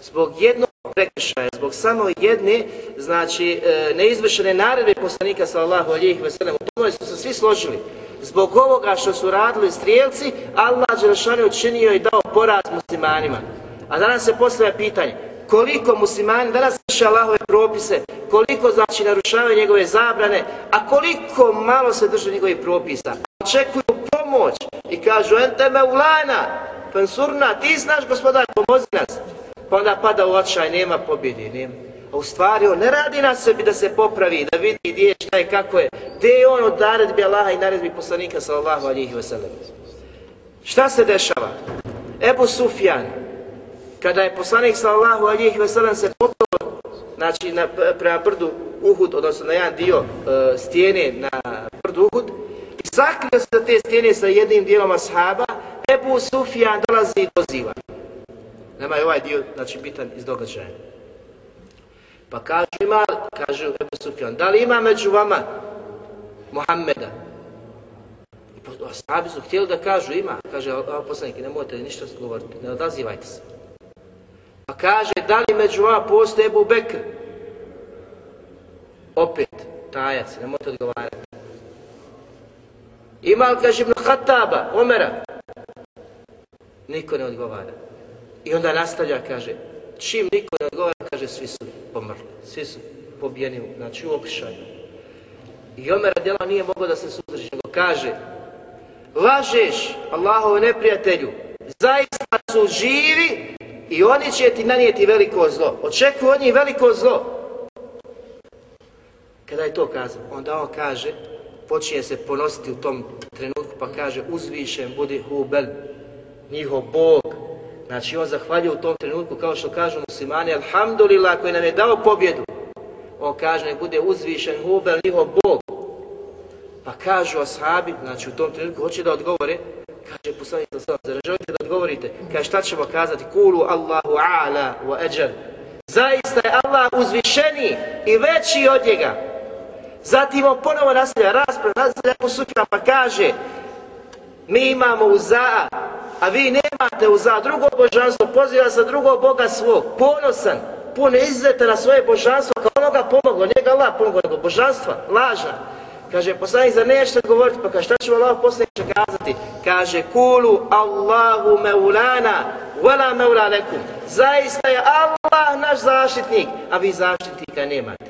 Zbog jednog prekršaja, zbog samo jedne, znači, e, neizvršene naredbe poslanika sallallahu alijih veselem, u tome su se svi složili. Zbog ovoga što su radili strijelci, Allah Đelešan učinio i dao poraz muslimanima. A danas se postavlja pitanje, koliko muslimani danas vrše Allahove propise, koliko znači narušavaju njegove zabrane, a koliko malo se drže njegovih propisa. Očekuju pomoć i kažu, ente me ulana, pensurna, ti znaš gospodar, pomozi nas. Pa onda pada u očaj, nema pobjede, nema. A u stvari on ne radi na sebi da se popravi, da vidi gdje je, šta je, kako je. Gdje je on od naredbi Allaha i naredbi poslanika sallallahu alihi wasallam. Šta se dešava? Ebu Sufjan, kada je poslanik sallallahu alihi wasallam se popao znači na, prema brdu Uhud, odnosno na jedan dio e, stijene na brdu Uhud, i sakrio se za te stijene sa jednim dijelom ashaba, Ebu Sufjan dolazi i doziva. Nema je ovaj dio, znači, bitan iz događaja. Pa kažu ima, kažu Ebu Sufjan, da li ima među vama Muhammeda? I ashabi su htjeli da kažu ima, kaže poslanik, nemojte ništa govoriti, ne odazivajte se. Pa kaže, da li među vama postoje Ebu Bekr? Opet, tajac, ne možete odgovarati. Ima li, kaže, Ibn Khattaba, Omera? Niko ne odgovara. I onda nastavlja, kaže, čim niko ne odgovara, kaže, svi su pomrli, svi su pobijeni, znači u okršaju. I Omer Adjela nije mogao da se suzdrži, nego kaže, lažeš Allahove neprijatelju, zaista su živi i oni će ti nanijeti veliko zlo. Očekuju od njih veliko zlo. Kada je to kazao, onda on kaže, počinje se ponositi u tom trenutku pa kaže uzvišen budi Hubel, njihov Bog. Znači on zahvalio u tom trenutku kao što kažu muslimani, alhamdulillah koji nam je dao pobjedu. On kaže nek bude uzvišen Hubel, njihov Bog. Pa kažu ashabi, znači u tom trenutku hoće da odgovore, kaže poslanik sa sallam, zar želite da odgovorite? Kaže šta ćemo kazati? Kulu Allahu a'la wa ajal. Zaista je Allah uzvišeni i veći od njega. Zatim on ponovo nastavlja rasprav, nastavlja po sufima pa kaže mi imamo uza, a vi nemate uza, drugo božanstvo, poziva za drugo Boga svog, ponosan, pun izzeta na svoje božanstvo, kao onoga pomoglo, njega Allah pomoglo, nego božanstva, lažna. Kaže, poslanik, za nećete govoriti? Pa kaže, šta ćemo Allah poslanik kazati? Kaže, kulu Allahu meulana, vela meula lekum. Zaista je Allah naš zaštitnik, a vi zaštitnika nemate.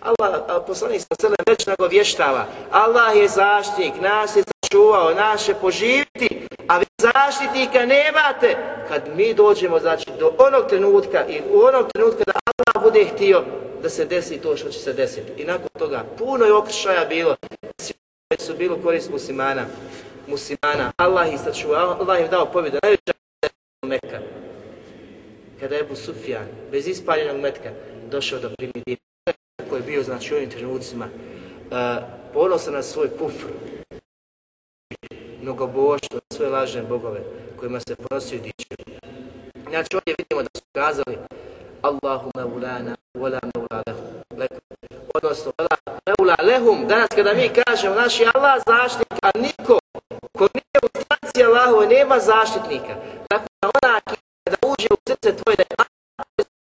Allah, poslanik sa selem već nagovještava, Allah je zaštitnik, nas je sačuvao, nas će poživiti, a vi zaštitnika nemate. Kad mi dođemo, znači, do onog trenutka i u onog trenutka da Allah bude htio da se desi to što će se desiti. I nakon toga puno je okršaja bilo, svi su bilo korist muslimana, muslimana, Allah ih sačuvao, Allah im dao pobjedu, najveća je Mekka. Kada je Ebu Sufjan, bez ispaljenog metka, došao do primitiva koji je bio, znači, u ovim trenucima, uh, ponosan na svoj kufr, mnogoboštvo, sve lažne bogove kojima se ponosio dičio. Znači, ovdje vidimo da su kazali Allahu meulana, wala meula lehum. Odnosno, wala meula lehum. Danas kada mi kažemo, naši Allah zaštitnik, a niko ko nije u stranci Allahove nema zaštitnika. Tako da ona kada uđe u srce tvoje, da je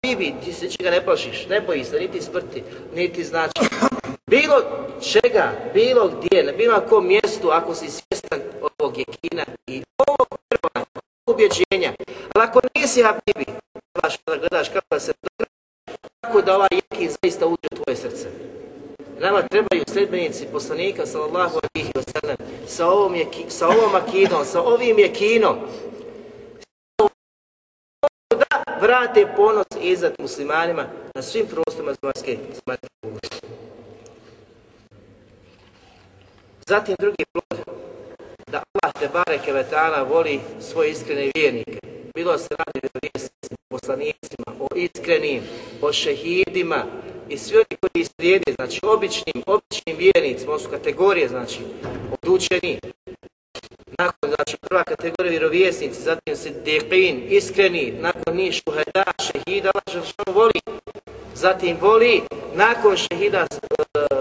Bibi, ti se čega ne plašiš, ne boji se, niti smrti, niti znači. Bilo čega, bilo gdje, na bilo kom mjestu, ako si svjestan ovog jekina i ovog vjerovanja, ubjeđenja, ali ako nisi Habibi, gledaš, gledaš kako da se tako da ovaj jekin zaista uđe u tvoje srce. Nama trebaju sledbenici poslanika, sallallahu alihi wa sallam, sa ovom, jeki, sa ovom akinom, sa ovim jekinom, da vrate ponos izad muslimanima na svim prostorima zemaljske zemaljske kugle. Zatim drugi plod, da Allah te bareke vetala voli svoje iskrene vjernike. Bilo se radi o vjesnicima, poslanicima, o iskrenim, o šehidima i svi oni koji slijede, znači običnim, običnim vjernicima, ovo su kategorije, znači, odučeni, nakon, znači, prva kategorija vjerovjesnici, zatim se deqin, iskreni, nakon njih šuhada, šehida, Allah voli, zatim voli, nakon šehida, uh,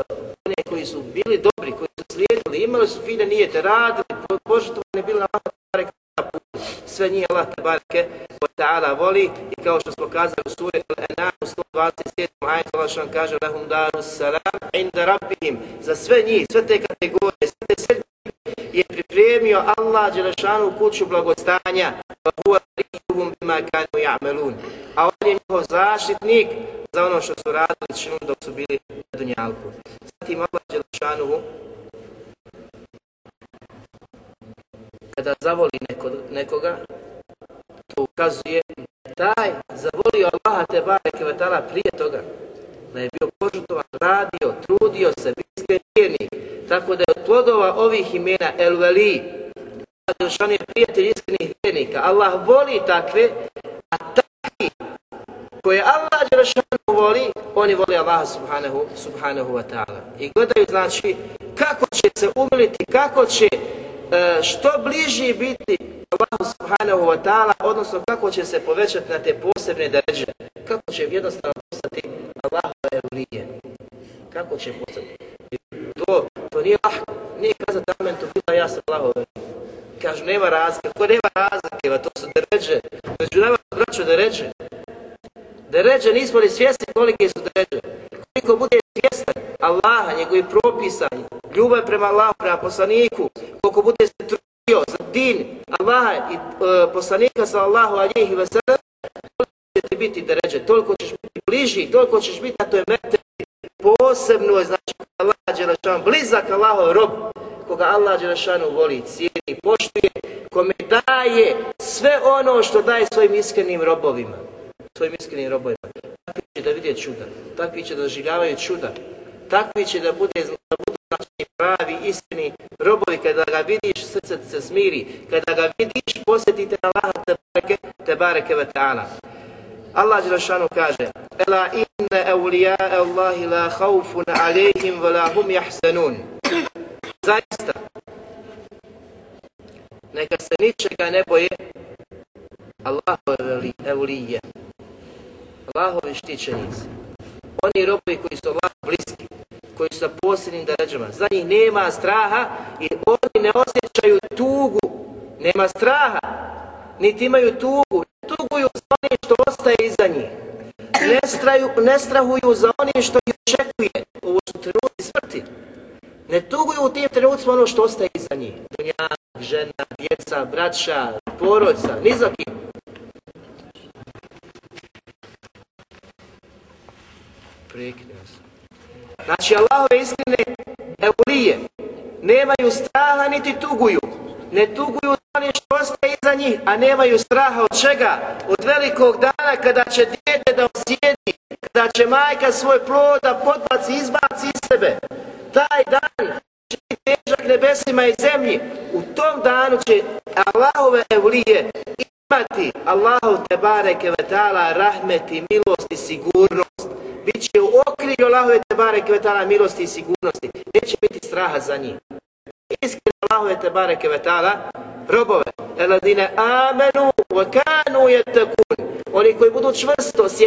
one koji su bili dobri, koji su slijedili, imali su fine nijete, radili, požetovani bili na sve njih Allah tabarake wa ta'ala voli i kao što smo kazali u suri Al-An'am 127. ajet Allah što vam kaže lahum daru salam inda rabbihim za sve njih, sve te kategorije, sve te sedmi je pripremio Allah Đelešanu kuću blagostanja wa huwa rihuhum bima kanu ja'melun a on je njihov zaštitnik za ono što su radili činom dok su bili na dunjalku. Zatim Allah Đelešanu kada zavoli neko, nekoga, to ukazuje taj zavolio Allaha te bareke vetala prije toga, da je bio požutovan, radio, trudio se, bio tako da je od plodova ovih imena El Veli, Đelšan je prijatelj iskrenih vjernika, Allah voli takve, a takvi koje Allah Đelšanu voli, oni voli Allah subhanahu, subhanahu wa ta'ala. I gledaju, znači, kako će se umiliti, kako će E, što bliži biti Allahu subhanahu wa ta'ala, odnosno kako će se povećati na te posebne deređe, kako će jednostavno postati Allah evlije. Kako će postati? To, to nije lahko, nije kazati amen, to bila ja sam Allah Kažu, nema razlike, ko nema razlike, to su deređe, među nama braću deređe. Deređe, nismo li svjesni kolike su deređe? Koliko bude svjestan Allaha, njegovi propisa, ljubav prema Allahu, prema poslaniku, koliko bude se trudio za din Allaha i e, poslanika sa Allahu alihi wa sallam, toliko će ti biti deređe, toliko ćeš biti bliži, toliko ćeš biti na toj mete posebno, znači Allah Đelešanu, blizak Allahov rob, koga Allah Đelešanu voli, cijeni, poštuje, kome daje sve ono što daje svojim iskrenim robovima. Svojim iskrenim robovima. Takvi će da vidje čuda, takvi će da doživljavaju čuda, takvi će da, bude, da budu znači pravi, iskreni robovi, kada ga vidiš, srce se smiri, kada ga vidiš, posjetite na Allaha te bareke, te bareke ve ta'ala. Allah Đelešanu kaže Ela inne evlija Allahi la haufun alejhim ve la hum jahsenun Zaista neka se ničega ne boje Allahove evlije Allahove štićenici oni robovi koji su Allah bliski koji su sa posljednim darađama, za njih nema straha i oni ne osjećaju tugu nema straha niti imaju tugu tuguju za onim što ostaje iza njih. Ne, straju, ne strahuju za onim što ih očekuje. Ovo su trenuti smrti. Ne tuguju u tim trenutcima ono što ostaje iza njih. dunjak, žena, djeca, braća, porodca, ni za kim. Preknio sam. Znači, Allahove istine evlije nemaju straha niti tuguju ne tuguju oni što ostaje iza njih, a nemaju straha od čega? Od velikog dana kada će dijete da osjedi, kada će majka svoj plod da podbaci, izbaci iz sebe. Taj dan će biti težak nebesima i zemlji. U tom danu će Allahove evlije imati Allahu te bareke vetala rahmet i milost i sigurnost. Biće u okrilju Allahove Tebare Kvetala milosti i sigurnosti. Neće biti straha za njih iskreno Allahove te Kvetala robove. Eladine amenu wa kanu yatakun oni koji budu čvrsto s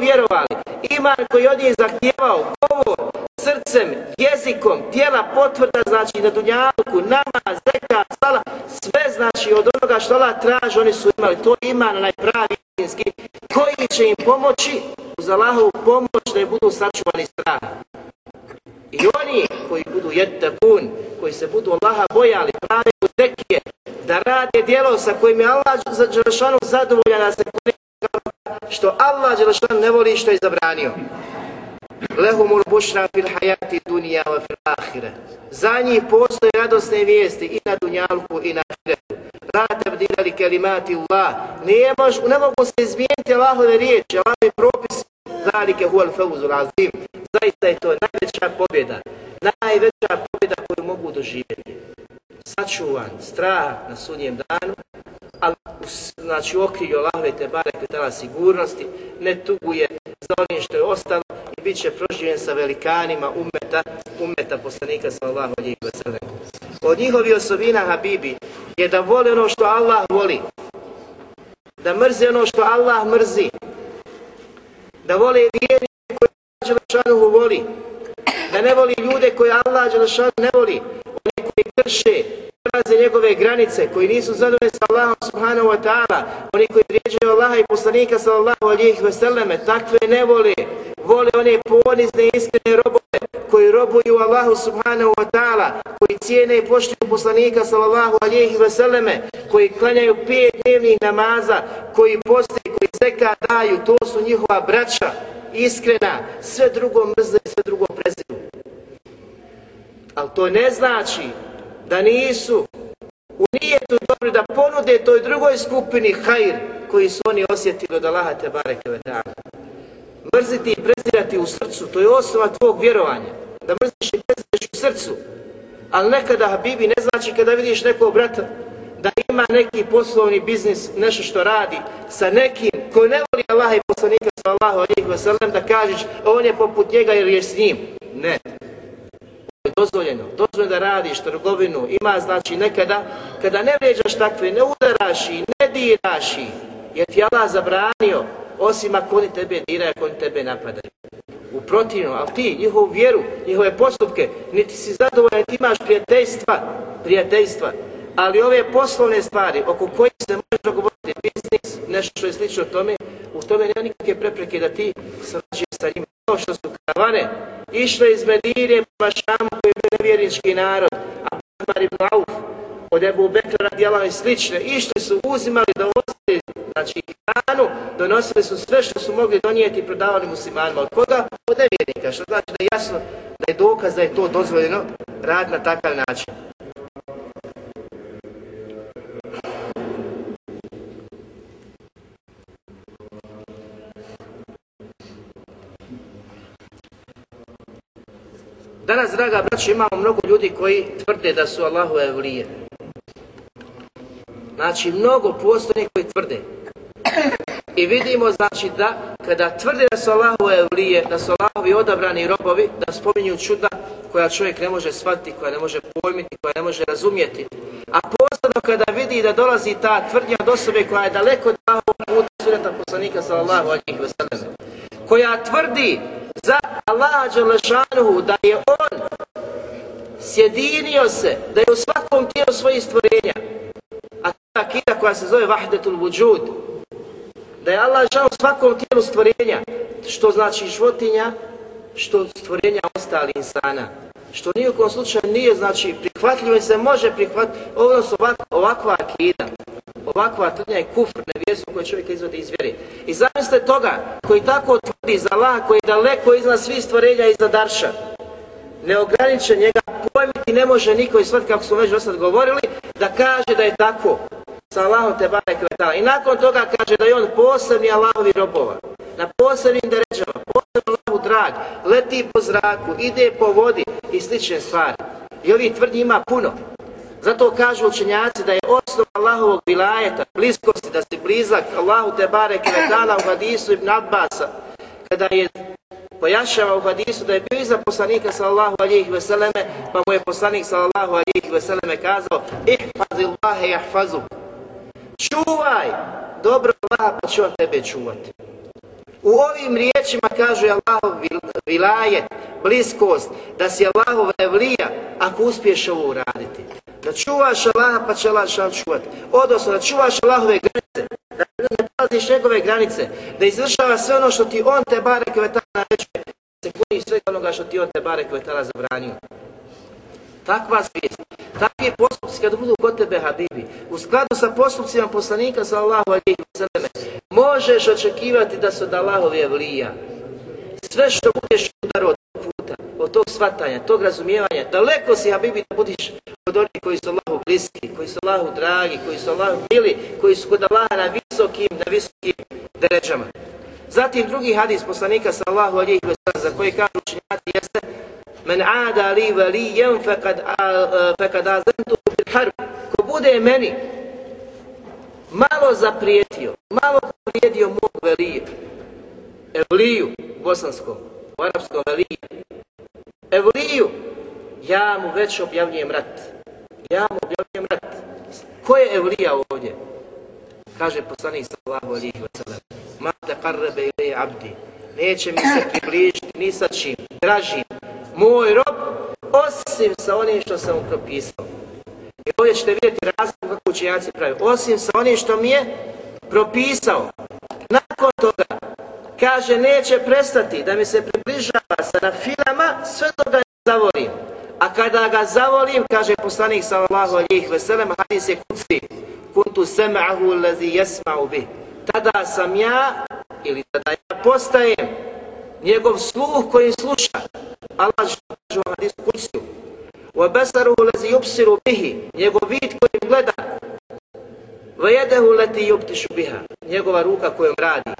vjerovali. Iman koji od njih zahtjevao govor srcem, jezikom, tijela potvrda znači na dunjalku, nama, zeka, sala, sve znači od onoga što Allah traži, oni su imali. To iman na pravi istinski, koji će im pomoći uz Allahovu pomoć da je budu sačuvani strah. I oni koji budu jettakun, koji se budu Allaha bojali, pravi u tekije, da rade dijelo sa kojim je Allah za Đelešanu zadovoljan da se što Allah Đelešanu ne voli što je zabranio. Lehumul bušra fil hajati dunija wa fil ahire. Za njih postoje radosne vijesti i na dunjalku i na ahiretu. Rate bdilali kelimati Allah. Ne, mož, ne mogu se izmijeniti Allahove riječi, Allahove propis. Zalike huval feuzul azim. Zaista je to najveća pobjeda. Najveća pobjeda koju mogu doživjeti. Sačuvan strah na sudnjem danu, ali znači u okrilju Allahove te bare kvetala sigurnosti, ne tuguje za onim što je ostalo i bit će proživljen sa velikanima umeta, umeta poslanika sallahu alijih wasallam. Od njihovi osobina Habibi je da vole ono što Allah voli, da mrze ono što Allah mrzi, da vole vjeri koje Allah Đelešanu voli, da ne voli ljude koje Allah Đelešanu ne voli, koji krše, prelaze njegove granice, koji nisu zadovoljni sa Allahom subhanahu wa ta'ala, oni koji vrijeđaju Allaha i poslanika sallallahu alijih veseleme, takve ne vole, vole one ponizne iskrene robove, koji robuju Allahu subhanahu wa ta'ala, koji cijene i poštuju poslanika sallallahu alijih veseleme, koji klanjaju pet dnevnih namaza, koji poste, koji zeka daju, to su njihova braća, iskrena, sve drugo mrzne i sve drugo preziru. Ali to ne znači da nisu u nijetu dobri da ponude toj drugoj skupini hajr koji su oni osjetili od Allaha te bareke ve ta'ala. Mrziti i prezirati u srcu, to je osnova tvog vjerovanja. Da mrziš i preziraš u srcu. Ali nekada, Habibi, ne znači kada vidiš nekog brata da ima neki poslovni biznis, nešto što radi sa nekim ko ne voli Allaha i poslanika sallallahu alejhi ve sellem da kažeš on je poput njega jer je s njim. Dozvoljeno, dozvoljeno da radiš trgovinu, ima znači nekada, kada ne vređaš takve, ne udaraš i ne diraš i, jer ti Allah zabranio, osim ako oni tebe diraju, ako oni tebe napadaju. U protivnom, ali ti, njihovu vjeru, njihove postupke, niti si zadovoljan, ti imaš prijateljstva, prijateljstva, ali ove poslovne stvari oko kojih se može dogovoriti biznis, nešto što je slično tome, u tome nema nikakve prepreke da ti srađuješ sa njima. kao što su karavane išle iz Medine prema Šamu koji je nevjernički narod, a Ahmar ibn Auf od Ebu Bekra radijala i slične, išli su, uzimali, donosili, znači hranu, donosili su sve što su mogli donijeti i prodavali muslimanima. Od koga? Od nevjernika, što znači da je jasno da je dokaz da je to dozvoljeno rad na takav način. Danas draga braća, imamo mnogo ljudi koji tvrde da su Allahu evlije. Znači, mnogo postoje koji tvrde. I vidimo, znači, da kada tvrde da su Allahu evlije, da su Allahovi odabrani robovi, da spominju čuda koja čovjek ne može shvatiti, koja ne može pojmiti, koja ne može razumjeti. A posebno kada vidi da dolazi ta tvrdnja od osobe koja je daleko od Allahovog puta suneta poslanika sallallahu alaihi wa sallam, koja tvrdi za Allaha Đalešanuhu da je on sjedinio se, da je u svakom tijelu svojih stvorenja, a ta akida koja se zove Vahdetul Vujud, da je Allah žao svakom tijelu stvorenja, što znači životinja, što stvorenja ostali insana. Što nijekom slučaju nije znači prihvatljivo i se može prihvatiti, odnosno ovak, ovakva akida, ovakva tvrdnja je kufr, nevjesu koje čovjek izvode iz vjeri. I zamislite toga koji tako tvrdi za Allah, koji je daleko iznad svih stvorenja i iznad Arša. neograničen njega pojmiti ne može niko i svat kako smo već do sad govorili, da kaže da je tako sa Allahom te barek. I nakon toga kaže da je on posebni Allahovi robova, na posebnim deređama, posebno Allahu drag, leti po zraku, ide po vodi i slične stvari. I ovih tvrdnji ima puno. Zato kažu učenjaci da je osnov Allahovog vilajeta, bliskosti, da si blizak Allahu te barek vetala u hadisu ibn Abbasa, kada je pojašava u hadisu da je bio iza poslanika sallallahu alihi veseleme, pa mu je poslanik sallallahu alihi veseleme kazao ihfazillahe jahfazu. čuvaj dobro Allaha pa će on tebe čuvati. U ovim riječima kaže Allahov vilajet, bliskost, da si Allahov evlija ako uspiješ ovo uraditi. Da čuvaš Allaha pa će Allah šan čuvati. Odnosno da čuvaš Allahove granice, da ne prelaziš njegove granice, da izvršava sve ono što ti on te bare vetala naređuje, se kloni sve onoga što ti on te bare vetala zabranio. Takva svijest, takvi postupci kad budu kod tebe, Habibi, u skladu sa postupcima poslanika sa Allahu alihi vseleme, možeš očekivati da su od Allahove vlija. Sve što budeš udar puta, od tog svatanja, tog razumijevanja, daleko si, Habibi, da budiš od onih koji su Allahu bliski, koji su Allahu dragi, koji su Allahu mili, koji su kod Allaha na visokim, na visokim deređama. Zatim drugi hadis poslanika sallahu Allahu alihi vseleme, za koji kažu učinjati, jeste Men ada li valijem fekad, fekad azentu bil harb. Ko bude meni malo zaprijetio, malo zaprijetio mog velije, evliju bosanskom, u arapskom veliju. evliju, ja mu već objavljujem rat. Ja mu objavljujem rat. Ko je evlija ovdje? Kaže poslanik sallahu alihi wa sallam. Ma te karrebe ili abdi. Neće mi se približiti ni sa čim, dražim, moj rob, osim sa onim što sam mu propisao. I ovdje ćete vidjeti razliku kako učenjaci pravi. Osim sa onim što mi je propisao. Nakon toga, kaže, neće prestati da mi se približava sa nafilama sve dok ga zavolim. A kada ga zavolim, kaže poslanik sallallahu alijih veselem, hadis je kuci, kuntu sema'ahu lazi jesma'u bih. Tada sam ja, ili tada ja postajem, njegov sluh koji sluša. Allah kaže u hadisu kuciju. Wa basaruhu allazi yubsiru bih, njegov vid koji gleda. Wa yadahu lati yubtishu biha, njegova ruka kojom radi.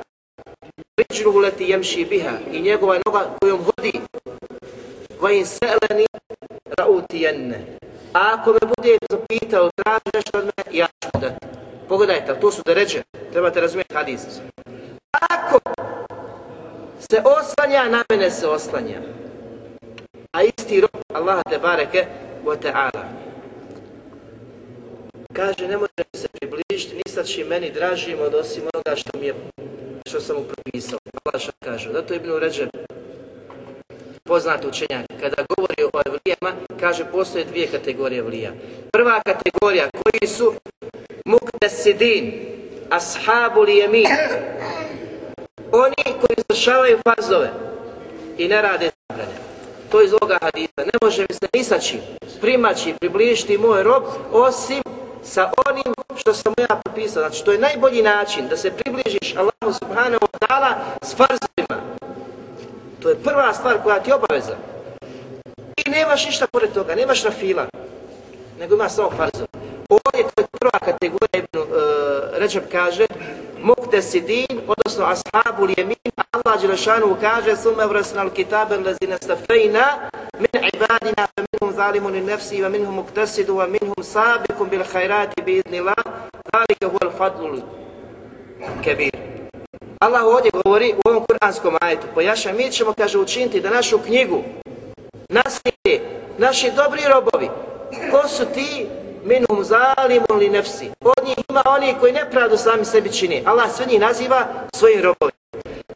Rijluhu leti jemši biha, i njegova noga kojom hodi. va in sa'lani ra'utiyanna. A ako me bude zapitao, traži nešto od mene, ja ću dati. Pogledajte, to su da ređe, trebate razumjeti hadis. Ako se oslanja, na mene se oslanja. A isti rob Allah te bareke wa ta'ala. Kaže, ne može se približiti ni sa čim meni dražim od osim onoga što mi je što sam mu propisao. Allah kaže. Zato je Ibn Ređeb poznat učenjak. Kada govori o evlijama, kaže postoje dvije kategorije evlija. Prva kategorija koji su muktesidin, ashabu li jemin, oni koji izvršavaju fazove i ne rade zabranje. To iz ovoga hadisa. Ne može mi se nisaći primaći, približiti moj rob, osim sa onim što sam ja propisao. Znači, to je najbolji način da se približiš Allahu subhanahu wa ta'ala s farzima. To je prva stvar koja ti obaveza. I nemaš ništa pored toga, nemaš rafila, nego imaš samo farzove. Ovdje to je prva kategorija, Ibn e, uh, Ređab kaže, mukte odnosno ashabu lijemin, Allah Đelešanu kaže Sume vrasna al kitabe lezine stafejna min ibadina wa minhum zalimun in nefsi wa minhum muktasidu wa minhum sabikum bil hajrati bi iznila zalike huwa fadlul kebir. Allah ovdje govori u ovom kuranskom ajetu, pojaša, mi ćemo, kaže, učiniti da našu knjigu naslijede naši dobri robovi. Ko su ti? Minhum zalimun li nefsi. Od njih ima oni koji nepravdu sami sebi čini. Allah sve njih naziva svojim robovima.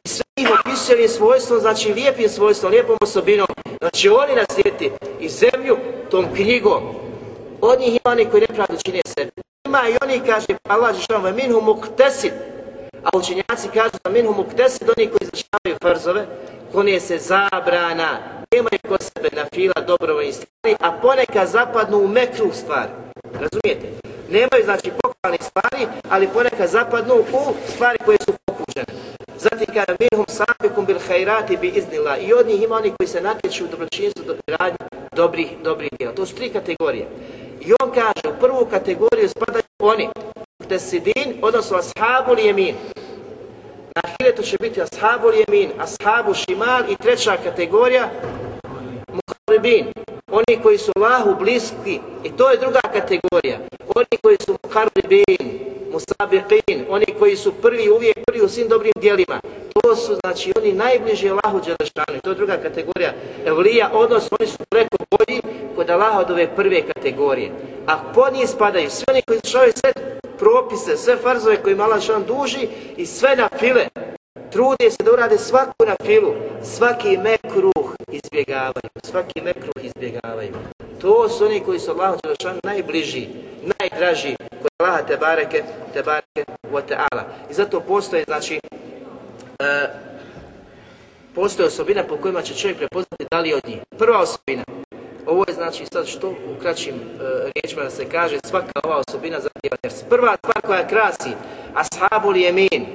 I sve njih opisuje svojstvom, znači lijepim svojstvom, lijepom osobinom. Znači oni naslijeti i zemlju tom knjigom. Od njih ima oni koji nepravdu čine sebi. Ima i oni, kaže pa Allah, žešavam, minhum uktesid. A učenjaci kažu da minhum uktesid, oni koji izrašavaju farzove, klonije se zabrana, nemaju kod sebe na fila dobrovoljnih stvari, a ponekad zapadnu u mekru stvari. Razumijete? Nemaju znači pohvalne stvari, ali ponekad zapadnu u stvari koje su pokuđene. Zatim kada minhum sabikum bil hajrati bi iznila i od njih ima oni koji se natječu u dobročinstvu do radnje dobrih, dobrih djela. To su tri kategorije. I on kaže, u prvu kategoriju spadaju oni, tesidin, odnosno ashabu li jemin. Na hiretu će biti ashabu li jemin, ashabu šimal i treća kategorija, muharibin. Oni koji su Allahu bliski, i to je druga kategorija. Oni koji su muharibin, musabiqin, oni koji su prvi, uvijek prvi u svim dobrim dijelima. To su, znači, oni najbliži Allahu Đelešanu. To je druga kategorija evlija, odnosno oni su preko bolji kod Allaha od ove prve kategorije. A po njih spadaju svi oni koji izrašavaju sve propise, sve farzove koje ima Allah duži i sve na file. Trude se da urade svaku na filu, svaki mekruh izbjegavaju, svaki mekruh izbjegavaju. To su oni koji su Allahu Đelešanu najbliži, najdraži kod Allaha Tebareke, Tebareke wa ta'ala. I zato postoje, znači, e, postoje osobina po kojima će čovjek prepoznati da li od njih. Prva osobina, ovo je znači sad što u kraćim e, riječima da se kaže, svaka ova osobina zahtjeva nefs. Prva stvar koja krasi, ashabul jemin,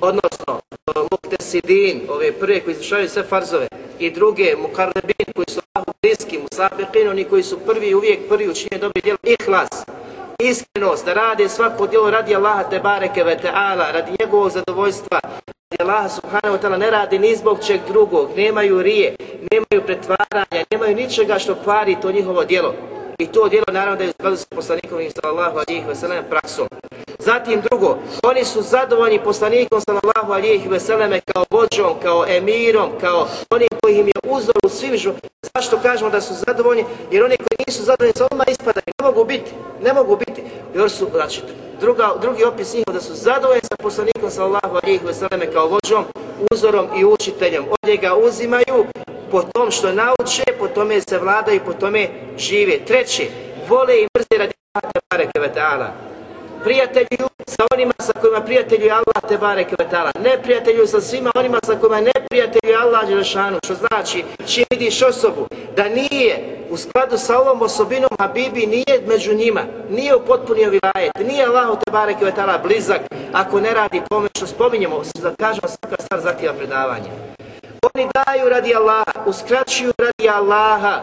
odnosno muktesidin, ove prve koji izvršavaju sve farzove, i druge mukarrebin koji su Allahu bliski, musabiqin, oni koji su prvi uvijek prvi učinje dobri djelo, ihlas, iskrenost, da rade svako djelo radi Allaha te bareke ve ta'ala, radi njegovog zadovoljstva, radi Allaha subhanahu wa ta'ala, ne radi ni zbog čeg drugog, nemaju rije, nemaju pretvaranja, nemaju ničega što kvari to njihovo djelo. I to djelo naravno da je skladu sa poslanikom sallallahu alihi veselem praksom. Zatim drugo, oni su zadovoljni poslanikom sallallahu alihi veseleme kao vođom, kao emirom, kao onim koji im je uzor u svim žu. Zašto kažemo da su zadovoljni? Jer oni koji nisu zadovoljni sa odmah ispadaju, ne mogu biti, ne mogu biti. Jer su, znači, druga, drugi opis njihov da su zadovoljni sa poslanikom sallallahu alihi veseleme kao vođom, uzorom i učiteljem. Od njega uzimaju po tom što nauče, po tome se vladaju, po tome žive. Treće, vole i mrze radi Allah te bareke ve ta'ala. Prijatelju sa onima sa kojima prijatelju je Allah te bareke ve ta'ala. Ne prijatelju sa svima onima sa kojima ne prijatelju Allah Đelešanu. Što znači, čim vidiš osobu da nije u skladu sa ovom osobinom Habibi nije među njima, nije u potpunio vilajet, nije Allah te bareke ve ta'ala blizak ako ne radi pome što spominjemo, da kažemo svaka stvar zahtjeva predavanje. Oni daju radi Allaha, uskraćuju radi Allaha,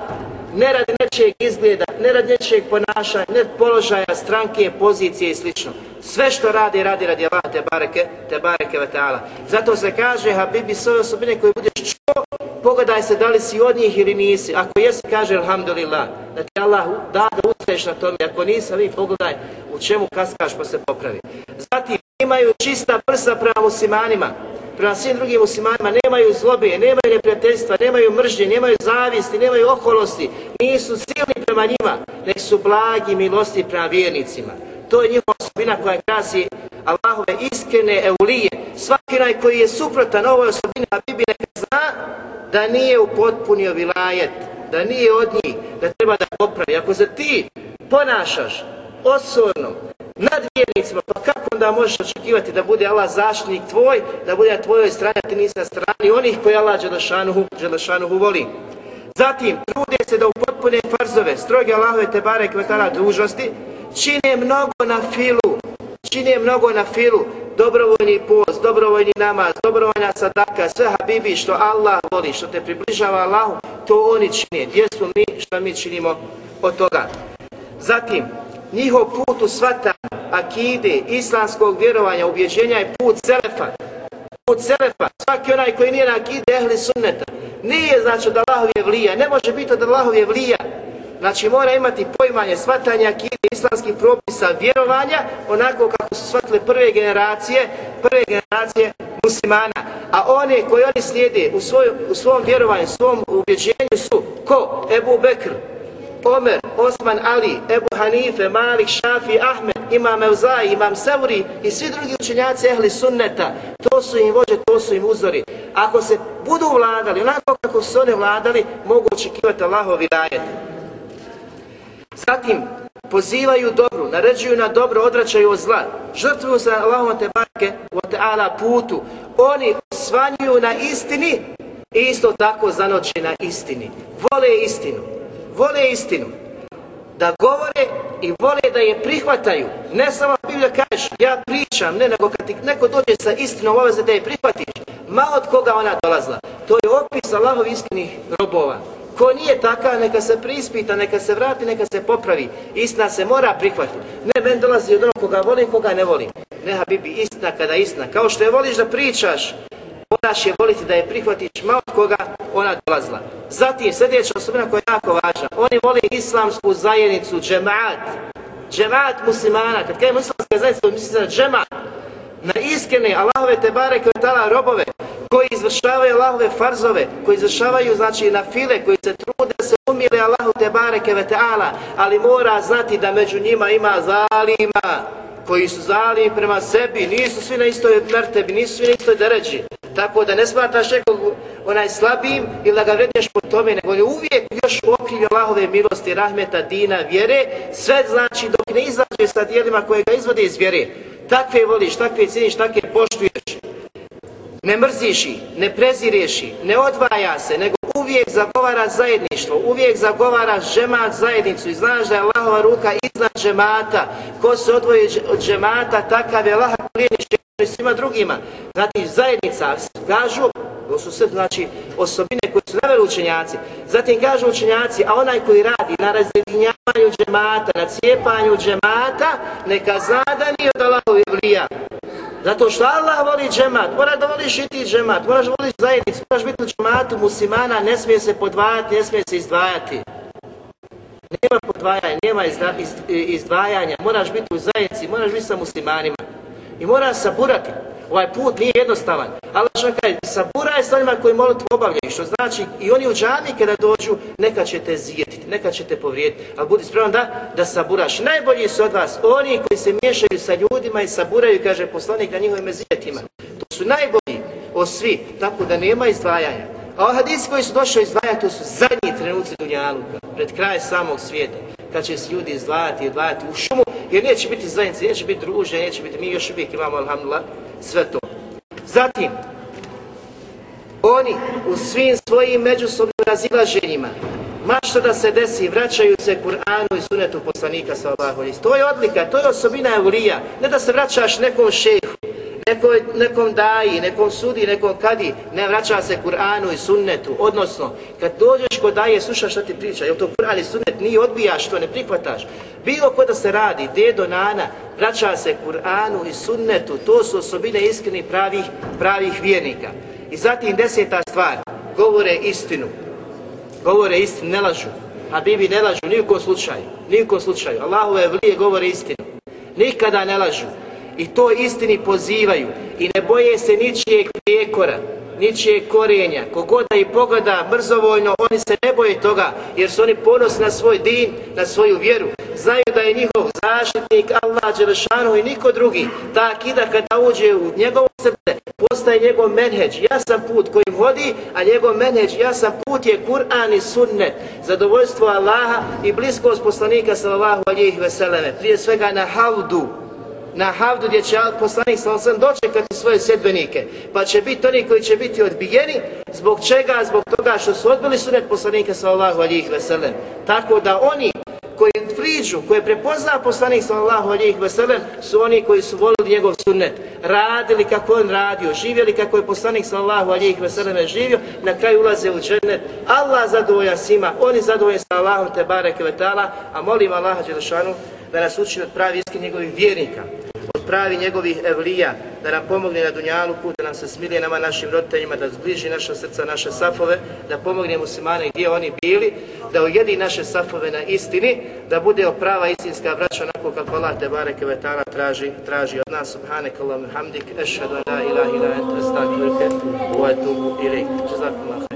ne radi nečeg izgleda, ne radi nečeg ponašanja, ne položaja, stranke, pozicije i slično. Sve što radi, radi radi Allaha, te bareke, te bareke ve ta'ala. Zato se kaže, Habibi, sve osobine koje budeš čuo, pogledaj se da li si od njih ili nisi. Ako jesi, kaže, alhamdulillah, da ti Allah da da ustreš na tome. Ako nisi, vi pogledaj u čemu kaskaš pa se popravi. Zatim, imaju čista prsa prema muslimanima prema svim drugim muslimanima, nemaju zlobe, nemaju neprijateljstva, nemaju mržnje, nemaju zavisti, nemaju oholosti, nisu silni prema njima, nek su blagi milosti prema vjernicima. To je njihova osobina koja krasi Allahove iskrene eulije. Svaki naj koji je suprotan ovoj osobini, a Bibi neka zna da nije upotpunio vilajet, da nije od njih, da treba da popravi. Ako se ti ponašaš osobno nad vjernicima, pa kako onda možeš očekivati da bude Allah zaštitnik tvoj, da bude na tvojoj strani, a ti nisi na strani onih koji Allah Đelešanuhu, Đelešanuhu voli. Zatim, trude se da upotpune farzove, stroge Allahove te bare kvetala dužnosti, čine mnogo na filu, čine mnogo na filu, dobrovoljni post, dobrovoljni namaz, dobrovoljna sadaka, sve habibi što Allah voli, što te približava Allahu, to oni čine. Gdje smo mi, što mi činimo od toga? Zatim, njihov put u svata akide, islamskog vjerovanja, ubjeđenja je put Selefa. put Selefa, svaki onaj koji nije na akide ehli sunneta, nije znači od Allahove vlija, ne može biti od Allahove vlija. Znači mora imati pojmanje, svatanja akide islamskih propisa, vjerovanja, onako kako su shvatile prve generacije, prve generacije muslimana. A one koji oni slijede u, svoj, u svom vjerovanju, svom ubjeđenju su ko? Ebu Bekr, Omer, Osman Ali, Ebu Hanife, Malik, Šafi, Ahmed, Imam Evzaj, Imam Sevri i svi drugi učenjaci ehli sunneta, to su im vođe, to su im uzori. Ako se budu vladali, onako kako su oni vladali, mogu očekivati Allahovi dajet. Zatim, pozivaju dobru, naređuju na dobro, odračaju od zla, žrtvuju se Allahom te barke u teala putu, oni svanjuju na istini i isto tako zanoće na istini. Vole istinu, vole istinu, da govore i vole da je prihvataju. Ne samo Biblija kažeš, ja pričam, ne, nego kad ti neko dođe sa istinom obaveze da je prihvatiš, ma od koga ona dolazla. To je opis Allahov iskrenih robova. Ko nije takav, neka se prispita, neka se vrati, neka se popravi. Istina se mora prihvatiti. Ne, men dolazi od onog koga volim, koga ne volim. Ne, Habibi, istina kada istina. Kao što je voliš da pričaš, moraš je voliti da je prihvatiš malo koga ona dolazila. Zatim, sljedeća osobina koja je jako važna, oni vole islamsku zajednicu, džemaat, džemaat muslimana, kad kažemo islamska zajednica, to misli na džemaat, na iskrene Allahove tebare koje tala robove, koji izvršavaju Allahove farzove, koji izvršavaju znači na file, koji se trude da se umile Allahu tebare keveteala, ali mora znati da među njima ima zalima, koji su zali prema sebi, nisu svi na istoj mertebi, nisu svi na istoj deređi. Tako da ne smatraš nekog onaj slabim ili da ga vredneš po tome, nego je uvijek još u okrilju Allahove milosti, rahmeta, dina, vjere, sve znači dok ne izađe sa dijelima koje ga izvode iz vjere. Takve voliš, takve ciniš, takve poštuješ. Ne mrziš ih, ne prezireš ih, ne odvaja se, nego uvijek zagovara zajedništvo, uvijek zagovara žemat zajednicu i znaš da je Allahova ruka iznad žemata. Ko se odvoji od žemata, takav je Allah klijeniš i svima drugima. Znači, zajednica, kažu, to su sve znači, osobine koje su naveli učenjaci. Zatim kažu učenjaci, a onaj koji radi na razjedinjavanju džemata, na cijepanju džemata, neka zna da nije od Allahovi vlija. Zato što Allah voli džemat, moraš da voliš i ti džemat, moraš da voliš zajednicu, moraš biti u džematu muslimana, ne smije se podvajati, ne smije se izdvajati. Nema podvajanja, nema izdvajanja, moraš biti u zajednici, moraš biti sa muslimanima. I moraš saburati. Ovaj put nije jednostavan. Allah što kaže, saburaj s onima koji molitvu obavljaju, što znači i oni u džami kada dođu, neka će te zijetiti, neka će te povrijediti. Ali budi spreman da, da saburaš. Najbolji su od vas oni koji se miješaju sa ljudima i saburaju, kaže poslanik na njihovim zijetima. To su najbolji od svi, tako da nema izdvajanja. A o hadisi koji su došli izdvajati, to su zadnji trenuci Dunjaluka, pred kraj samog svijeta kad će se ljudi izdvajati, izdvajati u šumu, jer neće biti zajednice, neće biti druže, neće biti, mi još uvijek imamo, alhamdulillah, sve to. Zatim, oni u svim svojim međusobnim razilaženjima, mašta da se desi, vraćaju se Kur'anu i sunetu poslanika sa Allahom. To je odlika, to je osobina Eulija, ne da se vraćaš nekom šehu, nekoj, nekom daji, nekom sudi, nekom kadi, ne vraća se Kur'anu i sunnetu, odnosno, kad dođeš kod daje, slušaš šta ti priča, je to Kur'an i sunnet, nije odbijaš to, ne prihvataš. Bilo ko da se radi, dedo, nana, vraća se Kur'anu i sunnetu, to su osobine iskrenih pravih, pravih vjernika. I zatim deseta stvar, govore istinu, govore istinu, ne lažu. Habibi ne lažu, nijekom slučaju, nijekom slučaju. Allahove vlije govore istinu, nikada ne lažu i to istini pozivaju i ne boje se ničijeg prijekora, ničijeg korenja. Kogod da ih pogleda mrzovoljno, oni se ne boje toga jer su oni ponosni na svoj din, na svoju vjeru. Znaju da je njihov zaštitnik Allah Đelešanu i niko drugi. Ta akida kada uđe u njegovo srce, postaje njegov menheđ. Ja sam put kojim vodi, a njegov menheđ, ja sam put je Kur'an i sunnet. Zadovoljstvo Allaha i bliskost poslanika sallallahu alihi veseleme. Prije svega na havdu, na havdu gdje će poslanik sa osam dočekati svoje sedbenike. Pa će biti oni koji će biti odbijeni. Zbog čega? Zbog toga što su odbili sunet poslanika sa Allahu alijih veselem. Tako da oni koji priđu, koje prepozna poslanik sa Allahu alijih veselem, su oni koji su volili njegov sunnet. Radili kako on radio, živjeli kako je poslanik sa Allahu alijih veselem živio, na kraju ulaze u džennet. Allah zadovolja svima, oni zadovolja sa Allahom te bareke vetala, a molim Allaha Đelešanu da nas uči od pravi iskri njegovih vjernika od pravi njegovih evlija, da nam pomogne na Dunjaluku, da nam se smilije nama našim roditeljima, da zbliži naša srca, naše safove, da pomogne muslimane gdje oni bili, da ujedi naše safove na istini, da bude prava istinska braća onako kako Allah te bareke ve ta'ala traži, traži od nas. Subhanak Allahumma hamdik, ešhedu an la ilaha illa anta astaghfiruka wa atubu ilaik. Jazakumullah.